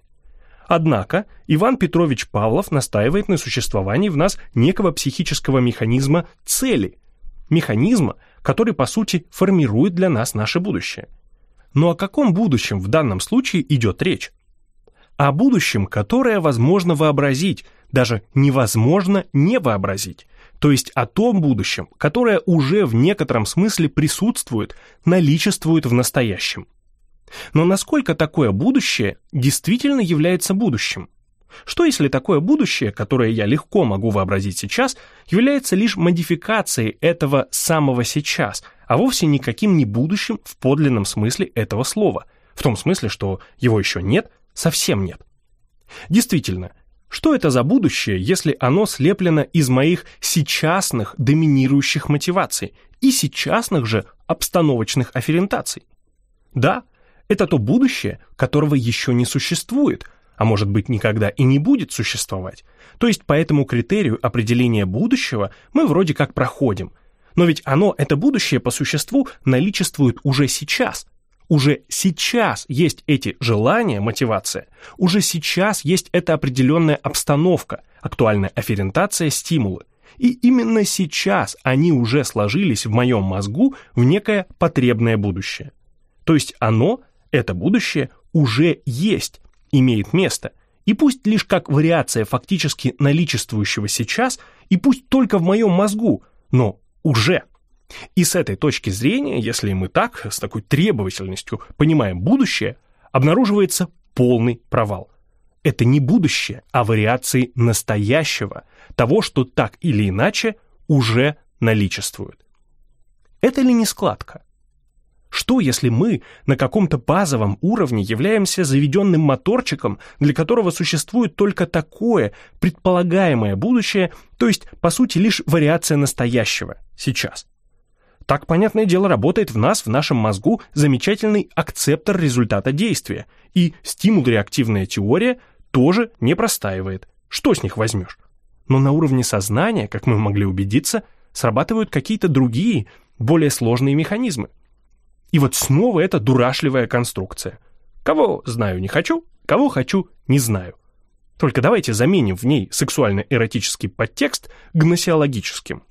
Однако Иван Петрович Павлов настаивает на существовании в нас некого психического механизма цели, механизма, который, по сути, формирует для нас наше будущее. Но о каком будущем в данном случае идет речь? о будущем, которое возможно вообразить, даже невозможно не вообразить, то есть о том будущем, которое уже в некотором смысле присутствует, наличествует в настоящем. Но насколько такое будущее действительно является будущим? Что если такое будущее, которое я легко могу вообразить сейчас, является лишь модификацией этого самого сейчас, а вовсе никаким не будущим в подлинном смысле этого слова, в том смысле, что его еще нет, совсем нет. Действительно, что это за будущее, если оно слеплено из моих сейчасных доминирующих мотиваций и сейчасных же обстановочных афферентаций? Да, это то будущее, которого еще не существует, а может быть никогда и не будет существовать. То есть по этому критерию определения будущего мы вроде как проходим. Но ведь оно, это будущее по существу, наличествует уже сейчас – уже сейчас есть эти желания, мотивация, уже сейчас есть эта определенная обстановка, актуальная афферентация, стимулы. И именно сейчас они уже сложились в моем мозгу в некое потребное будущее. То есть оно, это будущее, уже есть, имеет место. И пусть лишь как вариация фактически наличествующего сейчас, и пусть только в моем мозгу, но уже. И с этой точки зрения, если мы так, с такой требовательностью понимаем будущее, обнаруживается полный провал. Это не будущее, а вариации настоящего, того, что так или иначе уже наличествует. Это ли не складка? Что, если мы на каком-то базовом уровне являемся заведенным моторчиком, для которого существует только такое предполагаемое будущее, то есть, по сути, лишь вариация настоящего, сейчас? Так, понятное дело, работает в нас, в нашем мозгу, замечательный акцептор результата действия. И стимул-реактивная теория тоже не простаивает. Что с них возьмешь? Но на уровне сознания, как мы могли убедиться, срабатывают какие-то другие, более сложные механизмы. И вот снова эта дурашливая конструкция. Кого знаю не хочу, кого хочу не знаю. Только давайте заменим в ней сексуально-эротический подтекст гносеологическим.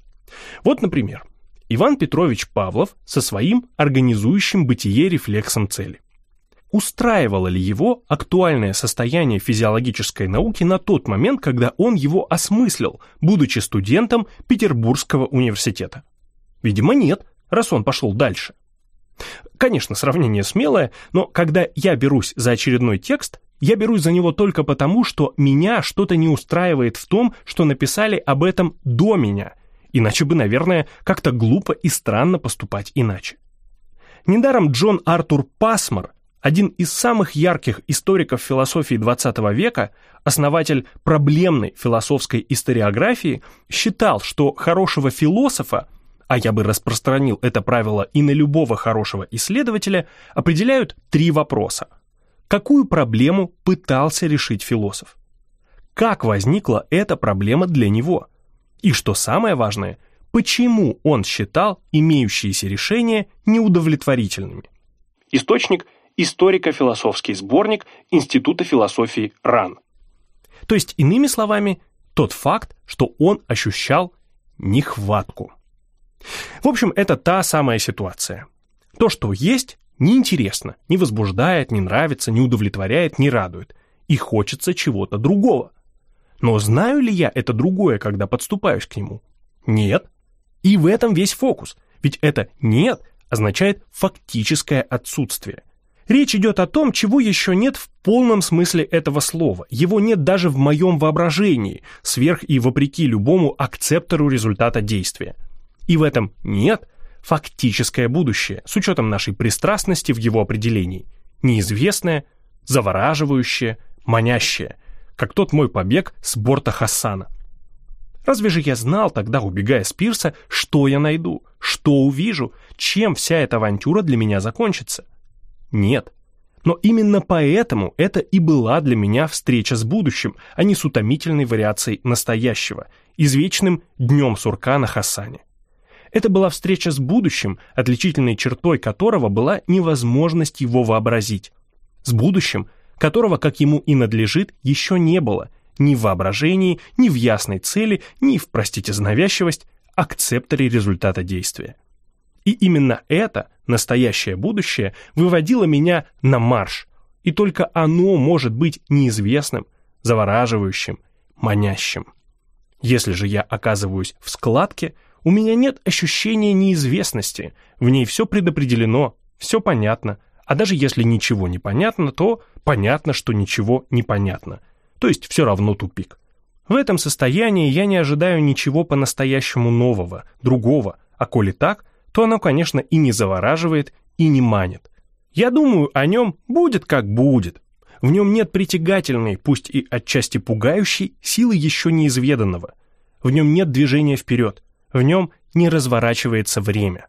Вот, например, Иван Петрович Павлов со своим организующим бытие рефлексом цели. Устраивало ли его актуальное состояние физиологической науки на тот момент, когда он его осмыслил, будучи студентом Петербургского университета? Видимо, нет, раз он пошел дальше. Конечно, сравнение смелое, но когда я берусь за очередной текст, я берусь за него только потому, что меня что-то не устраивает в том, что написали об этом до меня, иначе бы, наверное, как-то глупо и странно поступать иначе. Недаром Джон Артур Пасмар, один из самых ярких историков философии XX века, основатель проблемной философской историографии, считал, что хорошего философа а я бы распространил это правило и на любого хорошего исследователя, определяют три вопроса. Какую проблему пытался решить философ? Как возникла эта проблема для него? И что самое важное, почему он считал имеющиеся решения неудовлетворительными? Источник – историко-философский сборник Института философии РАН. То есть, иными словами, тот факт, что он ощущал нехватку. В общем, это та самая ситуация. То, что есть, неинтересно, не возбуждает, не нравится, не удовлетворяет, не радует. И хочется чего-то другого. Но знаю ли я это другое, когда подступаюсь к нему? Нет. И в этом весь фокус. Ведь это «нет» означает фактическое отсутствие. Речь идет о том, чего еще нет в полном смысле этого слова. Его нет даже в моем воображении, сверх и вопреки любому акцептору результата действия. И в этом нет фактическое будущее, с учетом нашей пристрастности в его определении. Неизвестное, завораживающее, манящее, как тот мой побег с борта Хасана. Разве же я знал тогда, убегая с пирса, что я найду, что увижу, чем вся эта авантюра для меня закончится? Нет. Но именно поэтому это и была для меня встреча с будущим, а не с утомительной вариацией настоящего, извечным днем сурка на Хасане. Это была встреча с будущим, отличительной чертой которого была невозможность его вообразить. С будущим, которого, как ему и надлежит, еще не было, ни в воображении, ни в ясной цели, ни в, простите за навязчивость, акцепторе результата действия. И именно это, настоящее будущее, выводило меня на марш, и только оно может быть неизвестным, завораживающим, манящим. Если же я оказываюсь в складке – у меня нет ощущения неизвестности, в ней все предопределено, все понятно, а даже если ничего не понятно, то понятно, что ничего не понятно, то есть все равно тупик. В этом состоянии я не ожидаю ничего по-настоящему нового, другого, а коли так, то оно, конечно, и не завораживает, и не манит. Я думаю, о нем будет как будет. В нем нет притягательной, пусть и отчасти пугающей, силы еще неизведанного. В нем нет движения вперед, в нем не разворачивается время.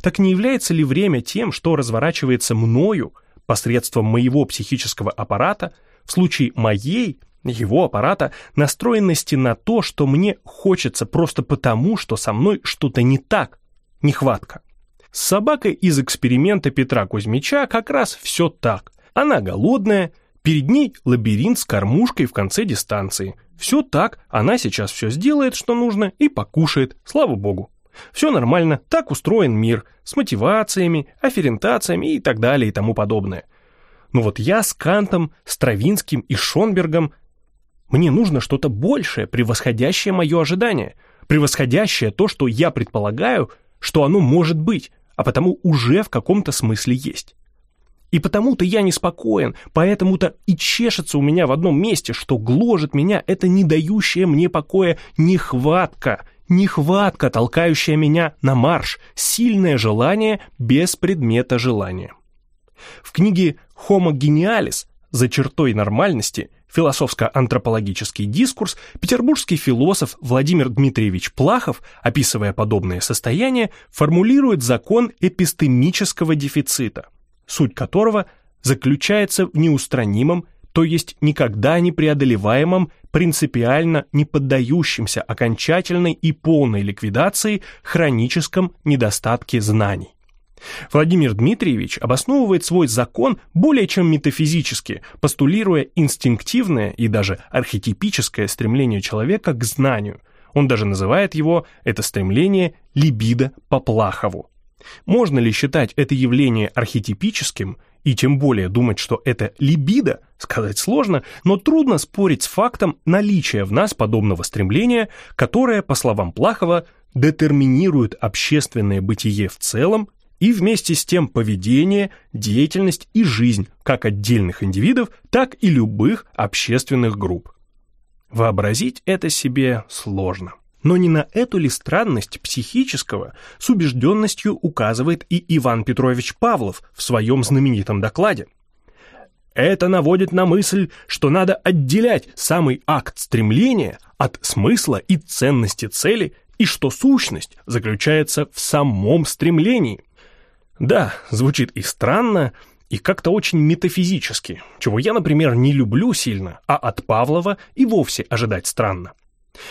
Так не является ли время тем, что разворачивается мною посредством моего психического аппарата, в случае моей, его аппарата, настроенности на то, что мне хочется просто потому, что со мной что-то не так, нехватка. С собакой из эксперимента Петра Кузьмича как раз все так. Она голодная, перед ней лабиринт с кормушкой в конце дистанции – все так, она сейчас все сделает, что нужно, и покушает, слава богу. Все нормально, так устроен мир, с мотивациями, афферентациями и так далее и тому подобное. Но вот я с Кантом, Стравинским и Шонбергом, мне нужно что-то большее, превосходящее мое ожидание, превосходящее то, что я предполагаю, что оно может быть, а потому уже в каком-то смысле есть. И потому-то я неспокоен, поэтому-то и чешется у меня в одном месте, что гложет меня это не дающая мне покоя нехватка, нехватка, толкающая меня на марш, сильное желание без предмета желания. В книге «Homo genialis» «За чертой нормальности» философско-антропологический дискурс, петербургский философ Владимир Дмитриевич Плахов, описывая подобное состояние, формулирует закон эпистемического дефицита – суть которого заключается в неустранимом то есть никогда не преодолеваемом, принципиально не поддающемся окончательной и полной ликвидации хроническом недостатке знаний. Владимир Дмитриевич обосновывает свой закон более чем метафизически, постулируя инстинктивное и даже архетипическое стремление человека к знанию. Он даже называет его, это стремление, либидо по Плахову. Можно ли считать это явление архетипическим, и тем более думать, что это либидо, сказать сложно, но трудно спорить с фактом наличия в нас подобного стремления, которое, по словам Плахова, детерминирует общественное бытие в целом и вместе с тем поведение, деятельность и жизнь как отдельных индивидов, так и любых общественных групп. Вообразить это себе сложно. Но не на эту ли странность психического с убежденностью указывает и Иван Петрович Павлов в своем знаменитом докладе. Это наводит на мысль, что надо отделять самый акт стремления от смысла и ценности цели, и что сущность заключается в самом стремлении. Да, звучит и странно, и как-то очень метафизически, чего я, например, не люблю сильно, а от Павлова и вовсе ожидать странно.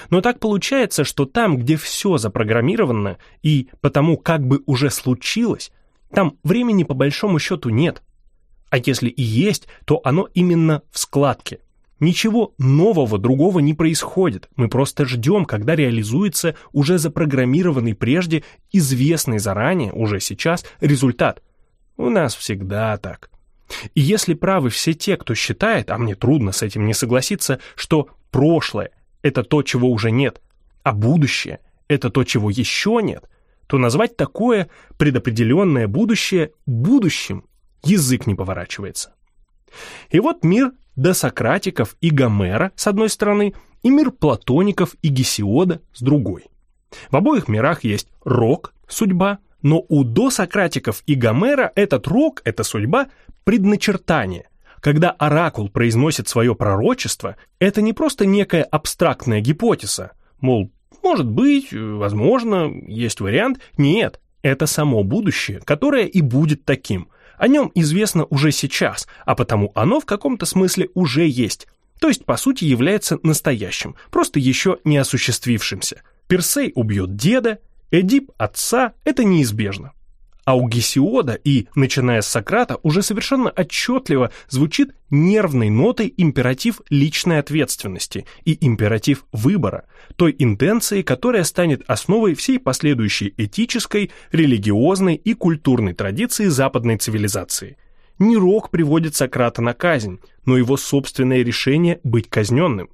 Но так получается, что там, где все запрограммировано и потому как бы уже случилось, там времени по большому счету нет. А если и есть, то оно именно в складке. Ничего нового другого не происходит, мы просто ждем, когда реализуется уже запрограммированный прежде, известный заранее, уже сейчас, результат. У нас всегда так. И если правы все те, кто считает, а мне трудно с этим не согласиться, что прошлое — это то, чего уже нет, а будущее — это то, чего еще нет, то назвать такое предопределенное будущее будущим язык не поворачивается. И вот мир до Сократиков и Гомера с одной стороны, и мир Платоников и Гесиода с другой. В обоих мирах есть рок, судьба, но у досократиков и Гомера этот рок, эта судьба, предначертание. Когда оракул произносит свое пророчество, это не просто некая абстрактная гипотеза, мол, может быть, возможно, есть вариант. Нет, это само будущее, которое и будет таким. О нем известно уже сейчас, а потому оно в каком-то смысле уже есть. То есть, по сути, является настоящим, просто еще не осуществившимся. Персей убьет деда, Эдип отца – это неизбежно. А у Гесиода и, начиная с Сократа, уже совершенно отчетливо звучит нервной нотой императив личной ответственности и императив выбора, той интенции, которая станет основой всей последующей этической, религиозной и культурной традиции западной цивилизации. Не Рок приводит Сократа на казнь, но его собственное решение быть казненным.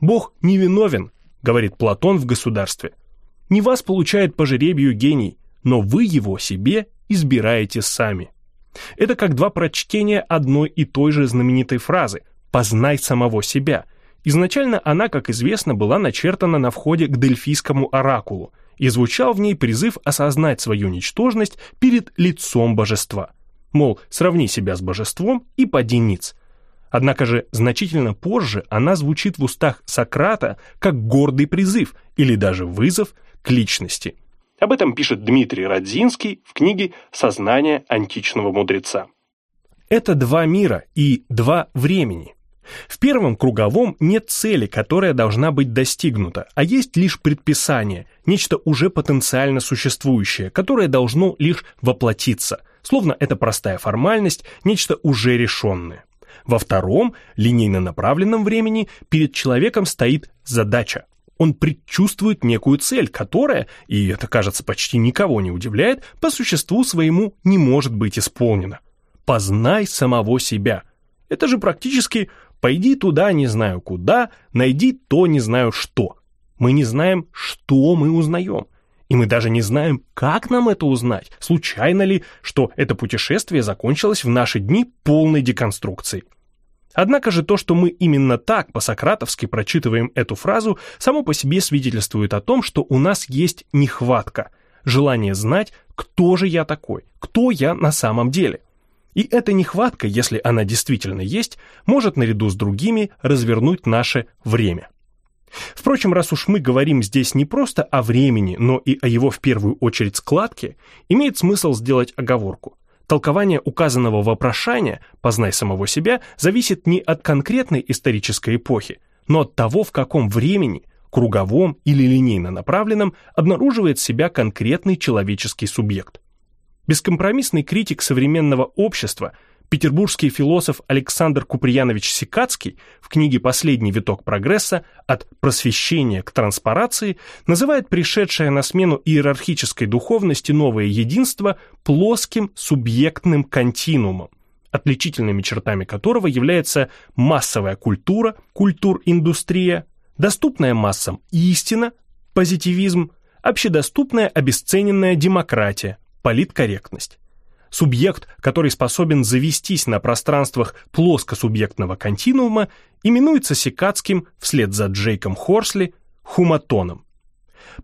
«Бог невиновен», говорит Платон в государстве. «Не вас получает по жеребию гений, но вы его себе избираете сами. Это как два прочтения одной и той же знаменитой фразы «познай самого себя». Изначально она, как известно, была начертана на входе к Дельфийскому оракулу, и звучал в ней призыв осознать свою ничтожность перед лицом божества. Мол, сравни себя с божеством и поди. Однако же значительно позже она звучит в устах Сократа как гордый призыв или даже вызов к личности – об этом пишет Дмитрий Радзинский в книге «Сознание античного мудреца». Это два мира и два времени. В первом круговом нет цели, которая должна быть достигнута, а есть лишь предписание, нечто уже потенциально существующее, которое должно лишь воплотиться, словно это простая формальность, нечто уже решенное. Во втором, линейно направленном времени, перед человеком стоит задача, он предчувствует некую цель, которая, и это, кажется, почти никого не удивляет, по существу своему не может быть исполнена. Познай самого себя. Это же практически «пойди туда, не знаю куда, найди то, не знаю что». Мы не знаем, что мы узнаем. И мы даже не знаем, как нам это узнать, случайно ли, что это путешествие закончилось в наши дни полной деконструкцией. Однако же то, что мы именно так по-сократовски прочитываем эту фразу, само по себе свидетельствует о том, что у нас есть нехватка, желание знать, кто же я такой, кто я на самом деле. И эта нехватка, если она действительно есть, может наряду с другими развернуть наше время. Впрочем, раз уж мы говорим здесь не просто о времени, но и о его в первую очередь складке, имеет смысл сделать оговорку. Толкование указанного вопрошания «познай самого себя» зависит не от конкретной исторической эпохи, но от того, в каком времени, круговом или линейно направленном, обнаруживает себя конкретный человеческий субъект. Бескомпромиссный критик современного общества – петербургский философ Александр Куприянович Сикацкий в книге «Последний виток прогресса. От просвещения к транспарации» называет пришедшее на смену иерархической духовности новое единство плоским субъектным континуумом, отличительными чертами которого является массовая культура, культур-индустрия, доступная массам истина, позитивизм, общедоступная обесцененная демократия, политкорректность. Субъект, который способен завестись на пространствах плоскосубъектного континуума, именуется Сикацким вслед за Джейком Хорсли хуматоном.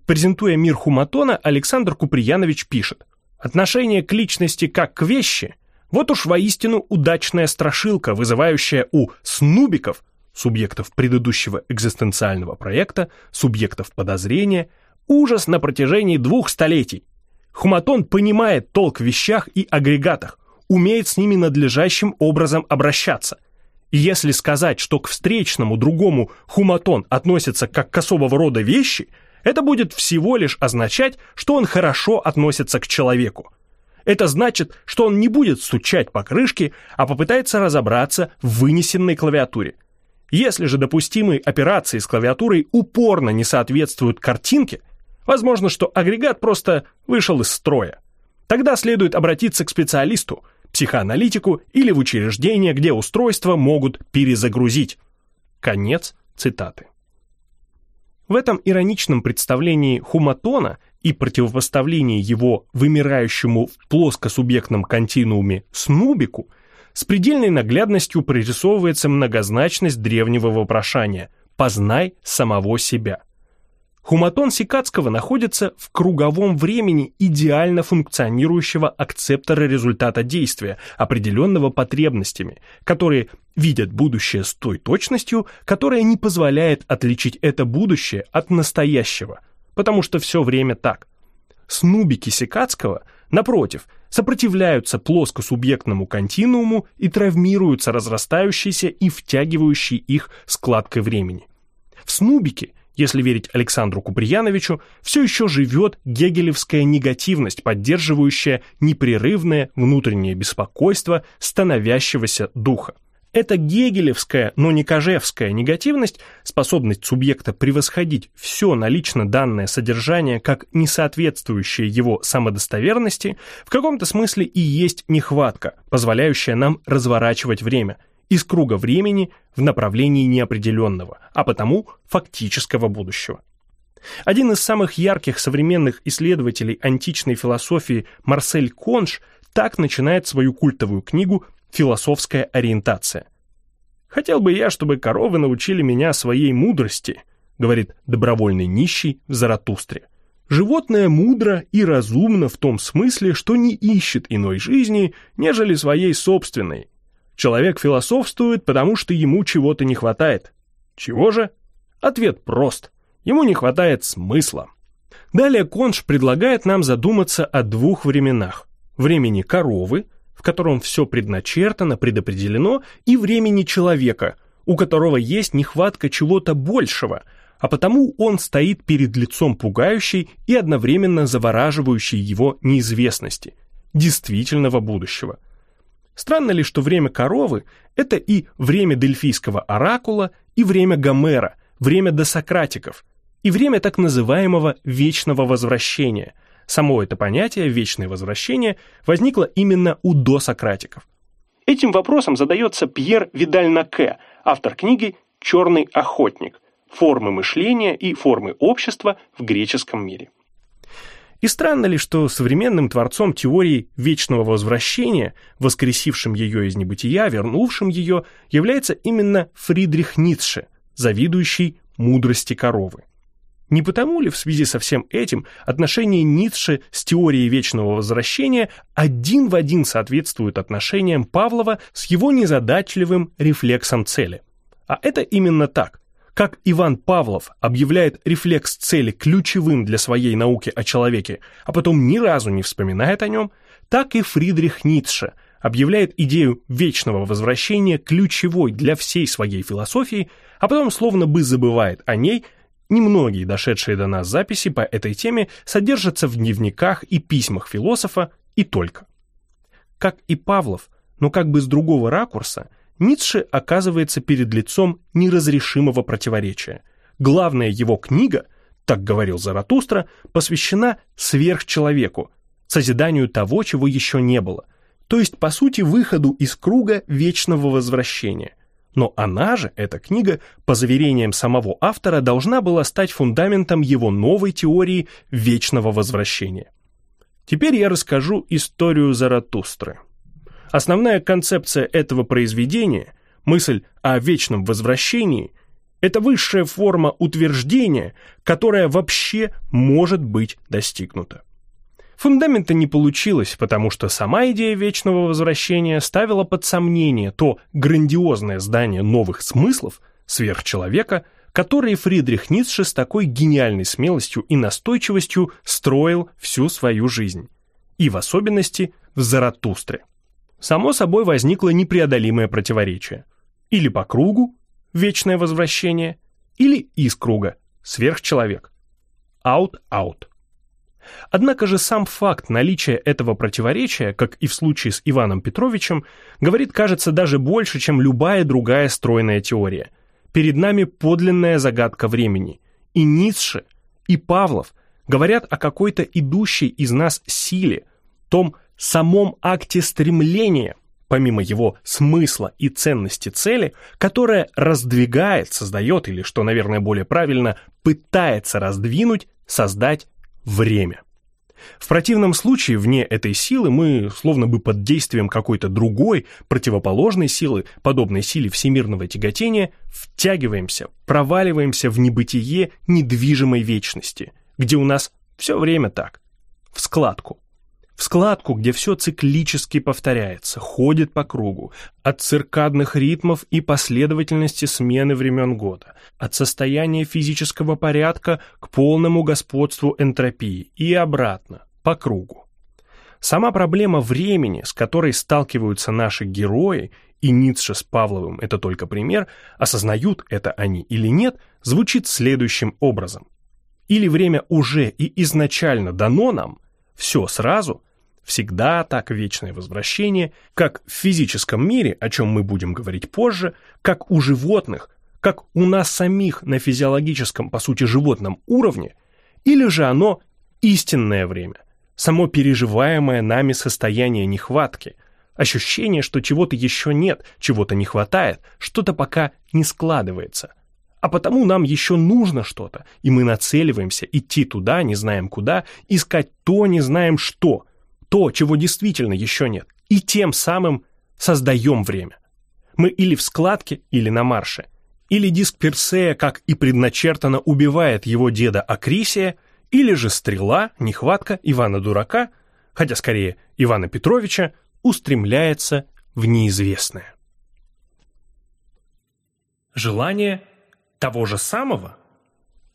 Презентуя мир хуматона, Александр Куприянович пишет «Отношение к личности как к вещи – вот уж воистину удачная страшилка, вызывающая у снубиков, субъектов предыдущего экзистенциального проекта, субъектов подозрения, ужас на протяжении двух столетий. Хуматон понимает толк в вещах и агрегатах, умеет с ними надлежащим образом обращаться. Если сказать, что к встречному другому хуматон относится как к особого рода вещи, это будет всего лишь означать, что он хорошо относится к человеку. Это значит, что он не будет стучать по крышке, а попытается разобраться в вынесенной клавиатуре. Если же допустимые операции с клавиатурой упорно не соответствуют картинке – Возможно, что агрегат просто вышел из строя. Тогда следует обратиться к специалисту, психоаналитику или в учреждение, где устройство могут перезагрузить. Конец цитаты. В этом ироничном представлении хуматона и противопоставлении его вымирающему в плоскосубъектном континууме снубику с предельной наглядностью прорисовывается многозначность древнего вопрошания «познай самого себя». Хуматон Сикацкого находится в круговом времени идеально функционирующего акцептора результата действия, определенного потребностями, которые видят будущее с той точностью, которая не позволяет отличить это будущее от настоящего, потому что все время так. Снубики Сикацкого, напротив, сопротивляются плоскосубъектному континууму и травмируются разрастающейся и втягивающей их складкой времени. В Снубике – если верить Александру Куприяновичу, все еще живет гегелевская негативность, поддерживающая непрерывное внутреннее беспокойство становящегося духа. Эта гегелевская, но не кожевская негативность, способность субъекта превосходить все налично данное содержание как несоответствующее его самодостоверности, в каком-то смысле и есть нехватка, позволяющая нам разворачивать время – из круга времени в направлении неопределенного, а потому фактического будущего. Один из самых ярких современных исследователей античной философии Марсель Конш так начинает свою культовую книгу «Философская ориентация». «Хотел бы я, чтобы коровы научили меня своей мудрости», говорит добровольный нищий в Заратустре. Животное мудро и разумно в том смысле, что не ищет иной жизни, нежели своей собственной, Человек философствует, потому что ему чего-то не хватает. Чего же? Ответ прост. Ему не хватает смысла. Далее Конш предлагает нам задуматься о двух временах. Времени коровы, в котором все предначертано, предопределено, и времени человека, у которого есть нехватка чего-то большего, а потому он стоит перед лицом пугающей и одновременно завораживающей его неизвестности, действительного будущего – Странно ли, что время коровы – это и время дельфийского оракула, и время Гомера, время досократиков, и время так называемого вечного возвращения. Само это понятие «вечное возвращение» возникло именно у досократиков. Этим вопросом задается Пьер Видаль-Наке, автор книги «Черный охотник. Формы мышления и формы общества в греческом мире». И странно ли, что современным творцом теории вечного возвращения, воскресившим ее из небытия, вернувшим ее, является именно Фридрих Ницше, завидующий мудрости коровы. Не потому ли в связи со всем этим отношение Ницше с теорией вечного возвращения один в один соответствует отношениям Павлова с его незадачливым рефлексом цели? А это именно так. Как Иван Павлов объявляет рефлекс цели ключевым для своей науки о человеке, а потом ни разу не вспоминает о нем, так и Фридрих Ницше объявляет идею вечного возвращения ключевой для всей своей философии, а потом словно бы забывает о ней – Немногие дошедшие до нас записи по этой теме содержатся в дневниках и письмах философа и только. Как и Павлов, но как бы с другого ракурса, Ницше оказывается перед лицом неразрешимого противоречия. Главная его книга, так говорил Заратустра, посвящена сверхчеловеку, созиданию того, чего еще не было, то есть, по сути, выходу из круга вечного возвращения, но она же, эта книга, по заверениям самого автора, должна была стать фундаментом его новой теории вечного возвращения. Теперь я расскажу историю Заратустры. Основная концепция этого произведения, мысль о вечном возвращении, это высшая форма утверждения, которая вообще может быть достигнута. Фундамента не получилось, потому что сама идея вечного возвращения ставила под сомнение то грандиозное здание новых смыслов, сверхчеловека, которые Фридрих Ницше с такой гениальной смелостью и настойчивостью строил всю свою жизнь, и в особенности в Заратустре. Само собой возникло непреодолимое противоречие. Или по кругу – вечное возвращение, или из круга – сверхчеловек. Out-out. Однако же сам факт наличия этого противоречия, как и в случае с Иваном Петровичем, говорит, кажется, даже больше, чем любая другая стройная теория. Перед нами подлинная загадка времени. И Ницше, и Павлов говорят о какой-то идущей из нас силе, том самом акте стремления, помимо его смысла и ценности цели, которая раздвигает, создает или, что, наверное, более правильно, пытается раздвинуть, создать время. В противном случае вне этой силы мы, словно бы под действием какой-то другой, противоположной силы, подобной силе всемирного тяготения, втягиваемся, проваливаемся в небытие недвижимой вечности, где у нас все время так, в складку складку, где все циклически повторяется, ходит по кругу, от циркадных ритмов и последовательности смены времен года, от состояния физического порядка к полному господству энтропии и обратно, по кругу. Сама проблема времени, с которой сталкиваются наши герои, и Ницше с Павловым это только пример, осознают это они или нет, звучит следующим образом. Или время уже и изначально дано нам, все сразу, всегда так вечное возвращение, как в физическом мире, о чем мы будем говорить позже, как у животных, как у нас самих на физиологическом, по сути, животном уровне, или же оно истинное время, само переживаемое нами состояние нехватки, ощущение, что чего-то еще нет, чего-то не хватает, что-то пока не складывается – а потому нам еще нужно что-то, и мы нацеливаемся идти туда, не знаем куда, искать то, не знаем что, то, чего действительно еще нет, и тем самым создаем время. Мы или в складке, или на марше. Или диск Персея, как и предначертано, убивает его деда Акрисия, или же стрела, нехватка Ивана Дурака, хотя скорее Ивана Петровича, устремляется в неизвестное. Желание того же самого?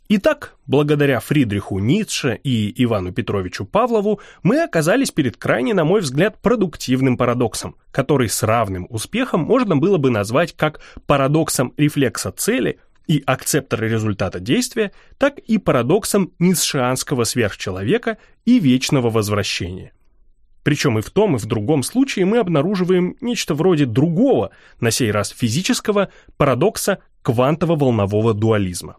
Итак, благодаря Фридриху Ницше и Ивану Петровичу Павлову мы оказались перед крайне, на мой взгляд, продуктивным парадоксом, который с равным успехом можно было бы назвать как парадоксом рефлекса цели и акцептора результата действия, так и парадоксом ницшеанского сверхчеловека и вечного возвращения. Причем и в том, и в другом случае мы обнаруживаем нечто вроде другого, на сей раз физического, парадокса квантово-волнового дуализма.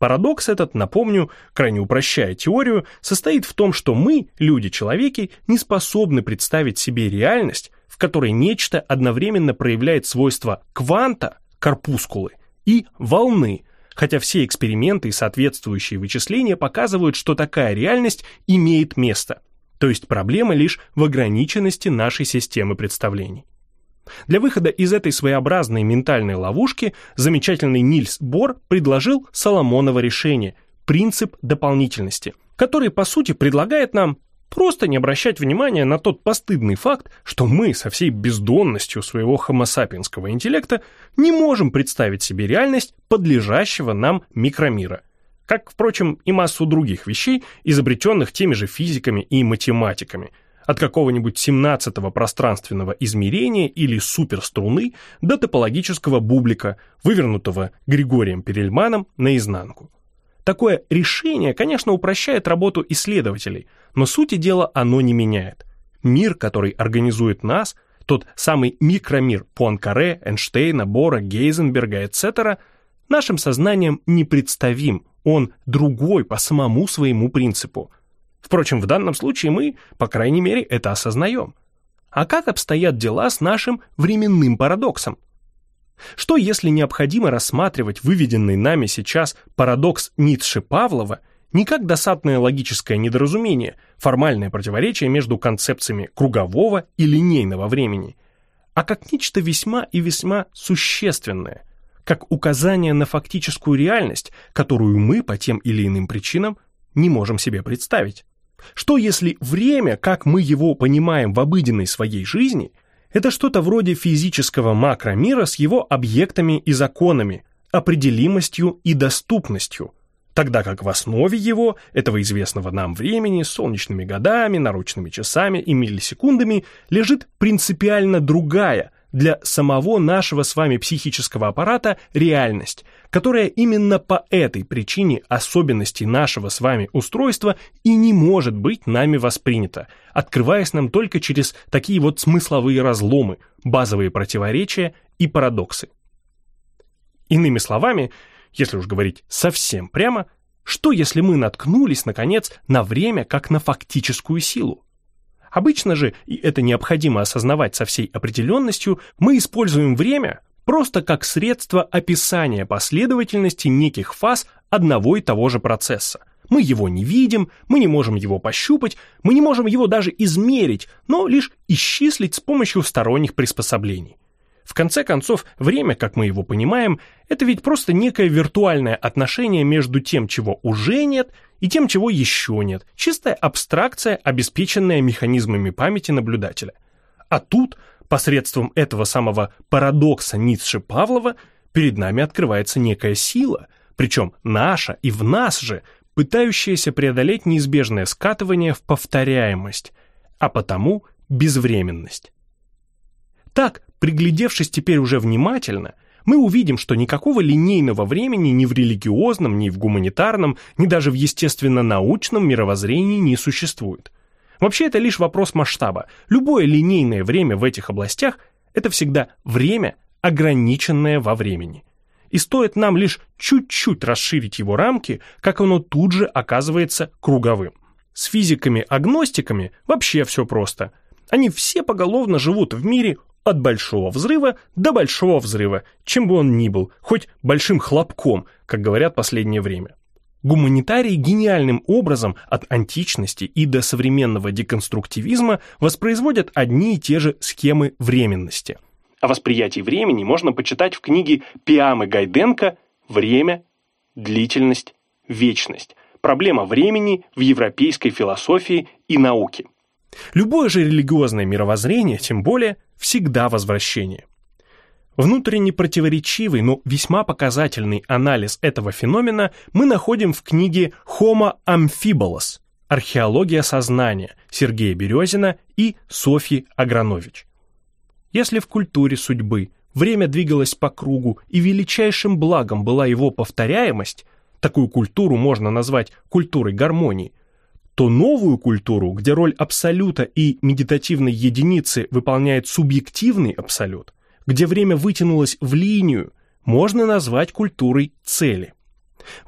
Парадокс этот, напомню, крайне упрощая теорию, состоит в том, что мы, люди-человеки, не способны представить себе реальность, в которой нечто одновременно проявляет свойства кванта, корпускулы, и волны, хотя все эксперименты и соответствующие вычисления показывают, что такая реальность имеет место – то есть проблема лишь в ограниченности нашей системы представлений. Для выхода из этой своеобразной ментальной ловушки замечательный Нильс Бор предложил Соломоново решение – принцип дополнительности, который, по сути, предлагает нам просто не обращать внимания на тот постыдный факт, что мы со всей бездонностью своего хомосапиенского интеллекта не можем представить себе реальность подлежащего нам микромира – как, впрочем, и массу других вещей, изобретенных теми же физиками и математиками, от какого-нибудь 17-го пространственного измерения или суперструны до топологического бублика, вывернутого Григорием Перельманом наизнанку. Такое решение, конечно, упрощает работу исследователей, но сути дела оно не меняет. Мир, который организует нас, тот самый микромир Пуанкаре, Эйнштейна, Бора, Гейзенберга, etc., нашим сознанием непредставим, он другой по самому своему принципу – Впрочем, в данном случае мы, по крайней мере, это осознаем. А как обстоят дела с нашим временным парадоксом? Что если необходимо рассматривать выведенный нами сейчас парадокс Ницше-Павлова не как досадное логическое недоразумение, формальное противоречие между концепциями кругового и линейного времени, а как нечто весьма и весьма существенное, как указание на фактическую реальность, которую мы по тем или иным причинам не можем себе представить? Что если время, как мы его понимаем в обыденной своей жизни, это что-то вроде физического макромира с его объектами и законами, определимостью и доступностью, тогда как в основе его, этого известного нам времени, солнечными годами, наручными часами и миллисекундами, лежит принципиально другая – для самого нашего с вами психического аппарата реальность, которая именно по этой причине особенностей нашего с вами устройства и не может быть нами воспринята, открываясь нам только через такие вот смысловые разломы, базовые противоречия и парадоксы. Иными словами, если уж говорить совсем прямо, что если мы наткнулись, наконец, на время как на фактическую силу? Обычно же, и это необходимо осознавать со всей определенностью, мы используем время просто как средство описания последовательности неких фаз одного и того же процесса. Мы его не видим, мы не можем его пощупать, мы не можем его даже измерить, но лишь исчислить с помощью сторонних приспособлений. В конце концов, время, как мы его понимаем, это ведь просто некое виртуальное отношение между тем, чего уже нет, и тем, чего еще нет. Чистая абстракция, обеспеченная механизмами памяти наблюдателя. А тут, посредством этого самого парадокса Ницше-Павлова, перед нами открывается некая сила, причем наша и в нас же, пытающаяся преодолеть неизбежное скатывание в повторяемость, а потому безвременность. Так, приглядевшись теперь уже внимательно, мы увидим, что никакого линейного времени ни в религиозном, ни в гуманитарном, ни даже в естественно-научном мировоззрении не существует. Вообще это лишь вопрос масштаба. Любое линейное время в этих областях – это всегда время, ограниченное во времени. И стоит нам лишь чуть-чуть расширить его рамки, как оно тут же оказывается круговым. С физиками-агностиками вообще все просто. Они все поголовно живут в мире от большого взрыва до большого взрыва, чем бы он ни был, хоть большим хлопком, как говорят последнее время. Гуманитарии гениальным образом от античности и до современного деконструктивизма воспроизводят одни и те же схемы временности. О восприятии времени можно почитать в книге Пиамы Гайденко «Время, длительность, вечность. Проблема времени в европейской философии и науке». Любое же религиозное мировоззрение, тем более, всегда возвращение. Внутренне противоречивый, но весьма показательный анализ этого феномена мы находим в книге Homo amphibolos «Археология сознания» Сергея Березина и Софьи Агранович. Если в культуре судьбы время двигалось по кругу и величайшим благом была его повторяемость, такую культуру можно назвать культурой гармонии, то новую культуру, где роль абсолюта и медитативной единицы выполняет субъективный абсолют, где время вытянулось в линию, можно назвать культурой цели.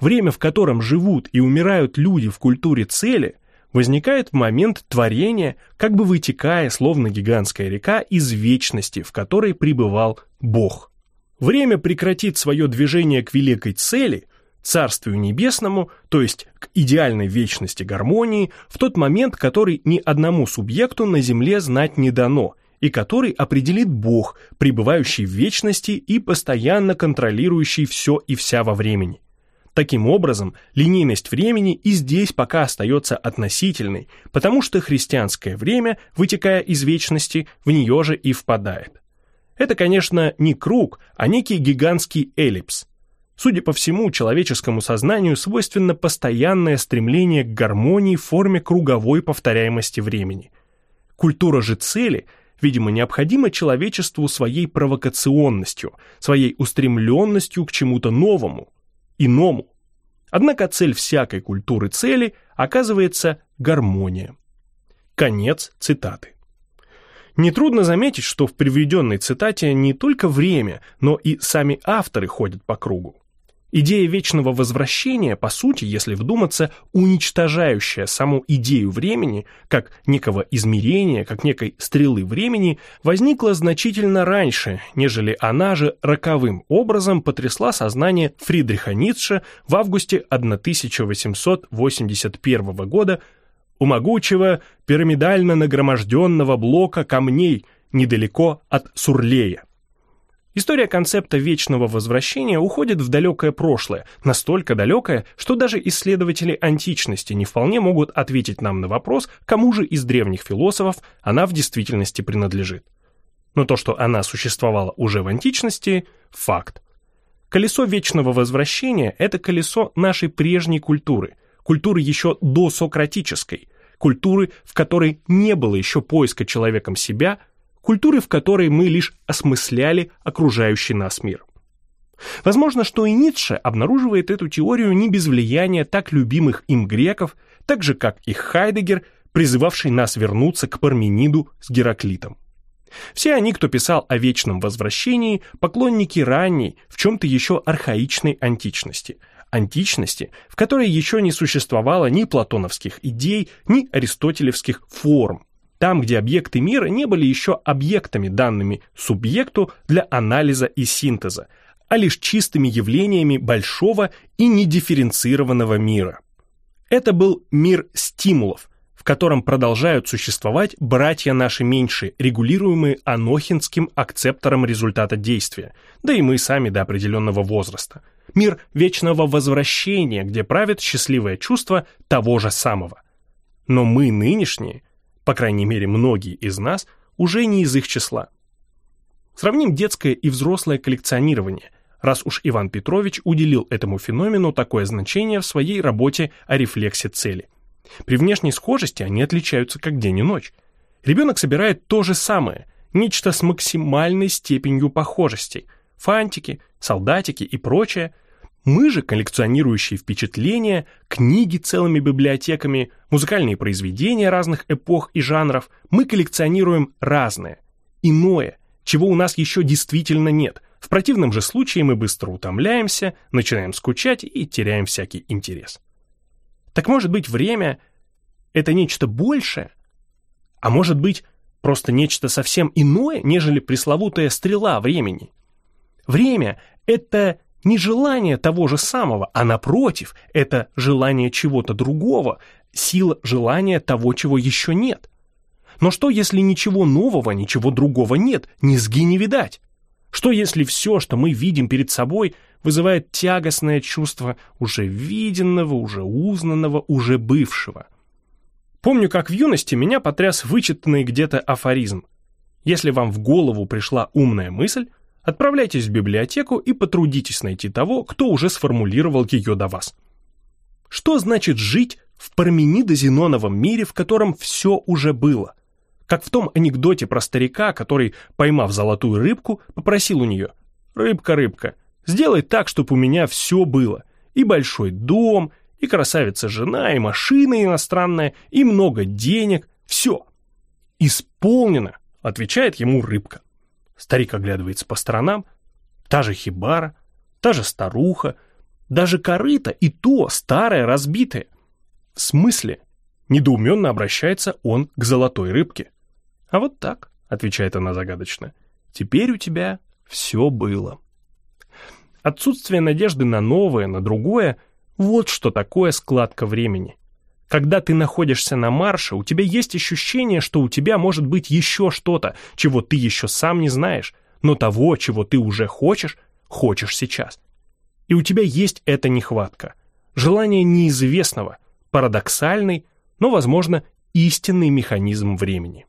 Время, в котором живут и умирают люди в культуре цели, возникает в момент творения, как бы вытекая, словно гигантская река, из вечности, в которой пребывал Бог. Время прекратит свое движение к великой цели, Царствию Небесному, то есть к идеальной вечности гармонии, в тот момент, который ни одному субъекту на земле знать не дано, и который определит Бог, пребывающий в вечности и постоянно контролирующий все и вся во времени. Таким образом, линейность времени и здесь пока остается относительной, потому что христианское время, вытекая из вечности, в нее же и впадает. Это, конечно, не круг, а некий гигантский эллипс – Судя по всему, человеческому сознанию свойственно постоянное стремление к гармонии в форме круговой повторяемости времени. Культура же цели, видимо, необходима человечеству своей провокационностью, своей устремленностью к чему-то новому, иному. Однако цель всякой культуры цели оказывается гармония. Конец цитаты. Нетрудно заметить, что в приведенной цитате не только время, но и сами авторы ходят по кругу. Идея вечного возвращения, по сути, если вдуматься, уничтожающая саму идею времени, как некого измерения, как некой стрелы времени, возникла значительно раньше, нежели она же роковым образом потрясла сознание Фридриха Ницше в августе 1881 года у могучего пирамидально нагроможденного блока камней недалеко от Сурлея. История концепта вечного возвращения уходит в далекое прошлое, настолько далекое, что даже исследователи античности не вполне могут ответить нам на вопрос, кому же из древних философов она в действительности принадлежит. Но то, что она существовала уже в античности – факт. Колесо вечного возвращения – это колесо нашей прежней культуры, культуры еще досократической, культуры, в которой не было еще поиска человеком себя – культуры, в которой мы лишь осмысляли окружающий нас мир. Возможно, что и Ницше обнаруживает эту теорию не без влияния так любимых им греков, так же, как и Хайдегер, призывавший нас вернуться к Пармениду с Гераклитом. Все они, кто писал о вечном возвращении, поклонники ранней, в чем-то еще архаичной античности. Античности, в которой еще не существовало ни платоновских идей, ни аристотелевских форм, там, где объекты мира не были еще объектами, данными субъекту для анализа и синтеза, а лишь чистыми явлениями большого и недифференцированного мира. Это был мир стимулов, в котором продолжают существовать братья наши меньшие, регулируемые анохинским акцептором результата действия, да и мы сами до определенного возраста. Мир вечного возвращения, где правит счастливое чувство того же самого. Но мы нынешние – по крайней мере многие из нас, уже не из их числа. Сравним детское и взрослое коллекционирование, раз уж Иван Петрович уделил этому феномену такое значение в своей работе о рефлексе цели. При внешней схожести они отличаются как день и ночь. Ребенок собирает то же самое, нечто с максимальной степенью похожести, фантики, солдатики и прочее, мы же, коллекционирующие впечатления, книги целыми библиотеками, музыкальные произведения разных эпох и жанров, мы коллекционируем разное, иное, чего у нас еще действительно нет. В противном же случае мы быстро утомляемся, начинаем скучать и теряем всякий интерес. Так может быть время — это нечто большее? А может быть просто нечто совсем иное, нежели пресловутая стрела времени? Время — это не желание того же самого, а напротив, это желание чего-то другого, сила желания того, чего еще нет. Но что, если ничего нового, ничего другого нет, низги не видать? Что, если все, что мы видим перед собой, вызывает тягостное чувство уже виденного, уже узнанного, уже бывшего? Помню, как в юности меня потряс вычитанный где-то афоризм. Если вам в голову пришла умная мысль, Отправляйтесь в библиотеку и потрудитесь найти того, кто уже сформулировал ее до вас. Что значит жить в парменидо-зеноновом мире, в котором все уже было? Как в том анекдоте про старика, который, поймав золотую рыбку, попросил у нее «Рыбка, рыбка, сделай так, чтобы у меня все было. И большой дом, и красавица жена, и машина иностранная, и много денег. Все». «Исполнено», — отвечает ему рыбка. Старик оглядывается по сторонам. Та же хибара, та же старуха, даже корыто и то старое, разбитое. В смысле? Недоуменно обращается он к золотой рыбке. А вот так, отвечает она загадочно. Теперь у тебя все было. Отсутствие надежды на новое, на другое – вот что такое складка времени. Когда ты находишься на марше, у тебя есть ощущение, что у тебя может быть еще что-то, чего ты еще сам не знаешь, но того, чего ты уже хочешь, хочешь сейчас. И у тебя есть эта нехватка. Желание неизвестного, парадоксальный, но, возможно, истинный механизм времени.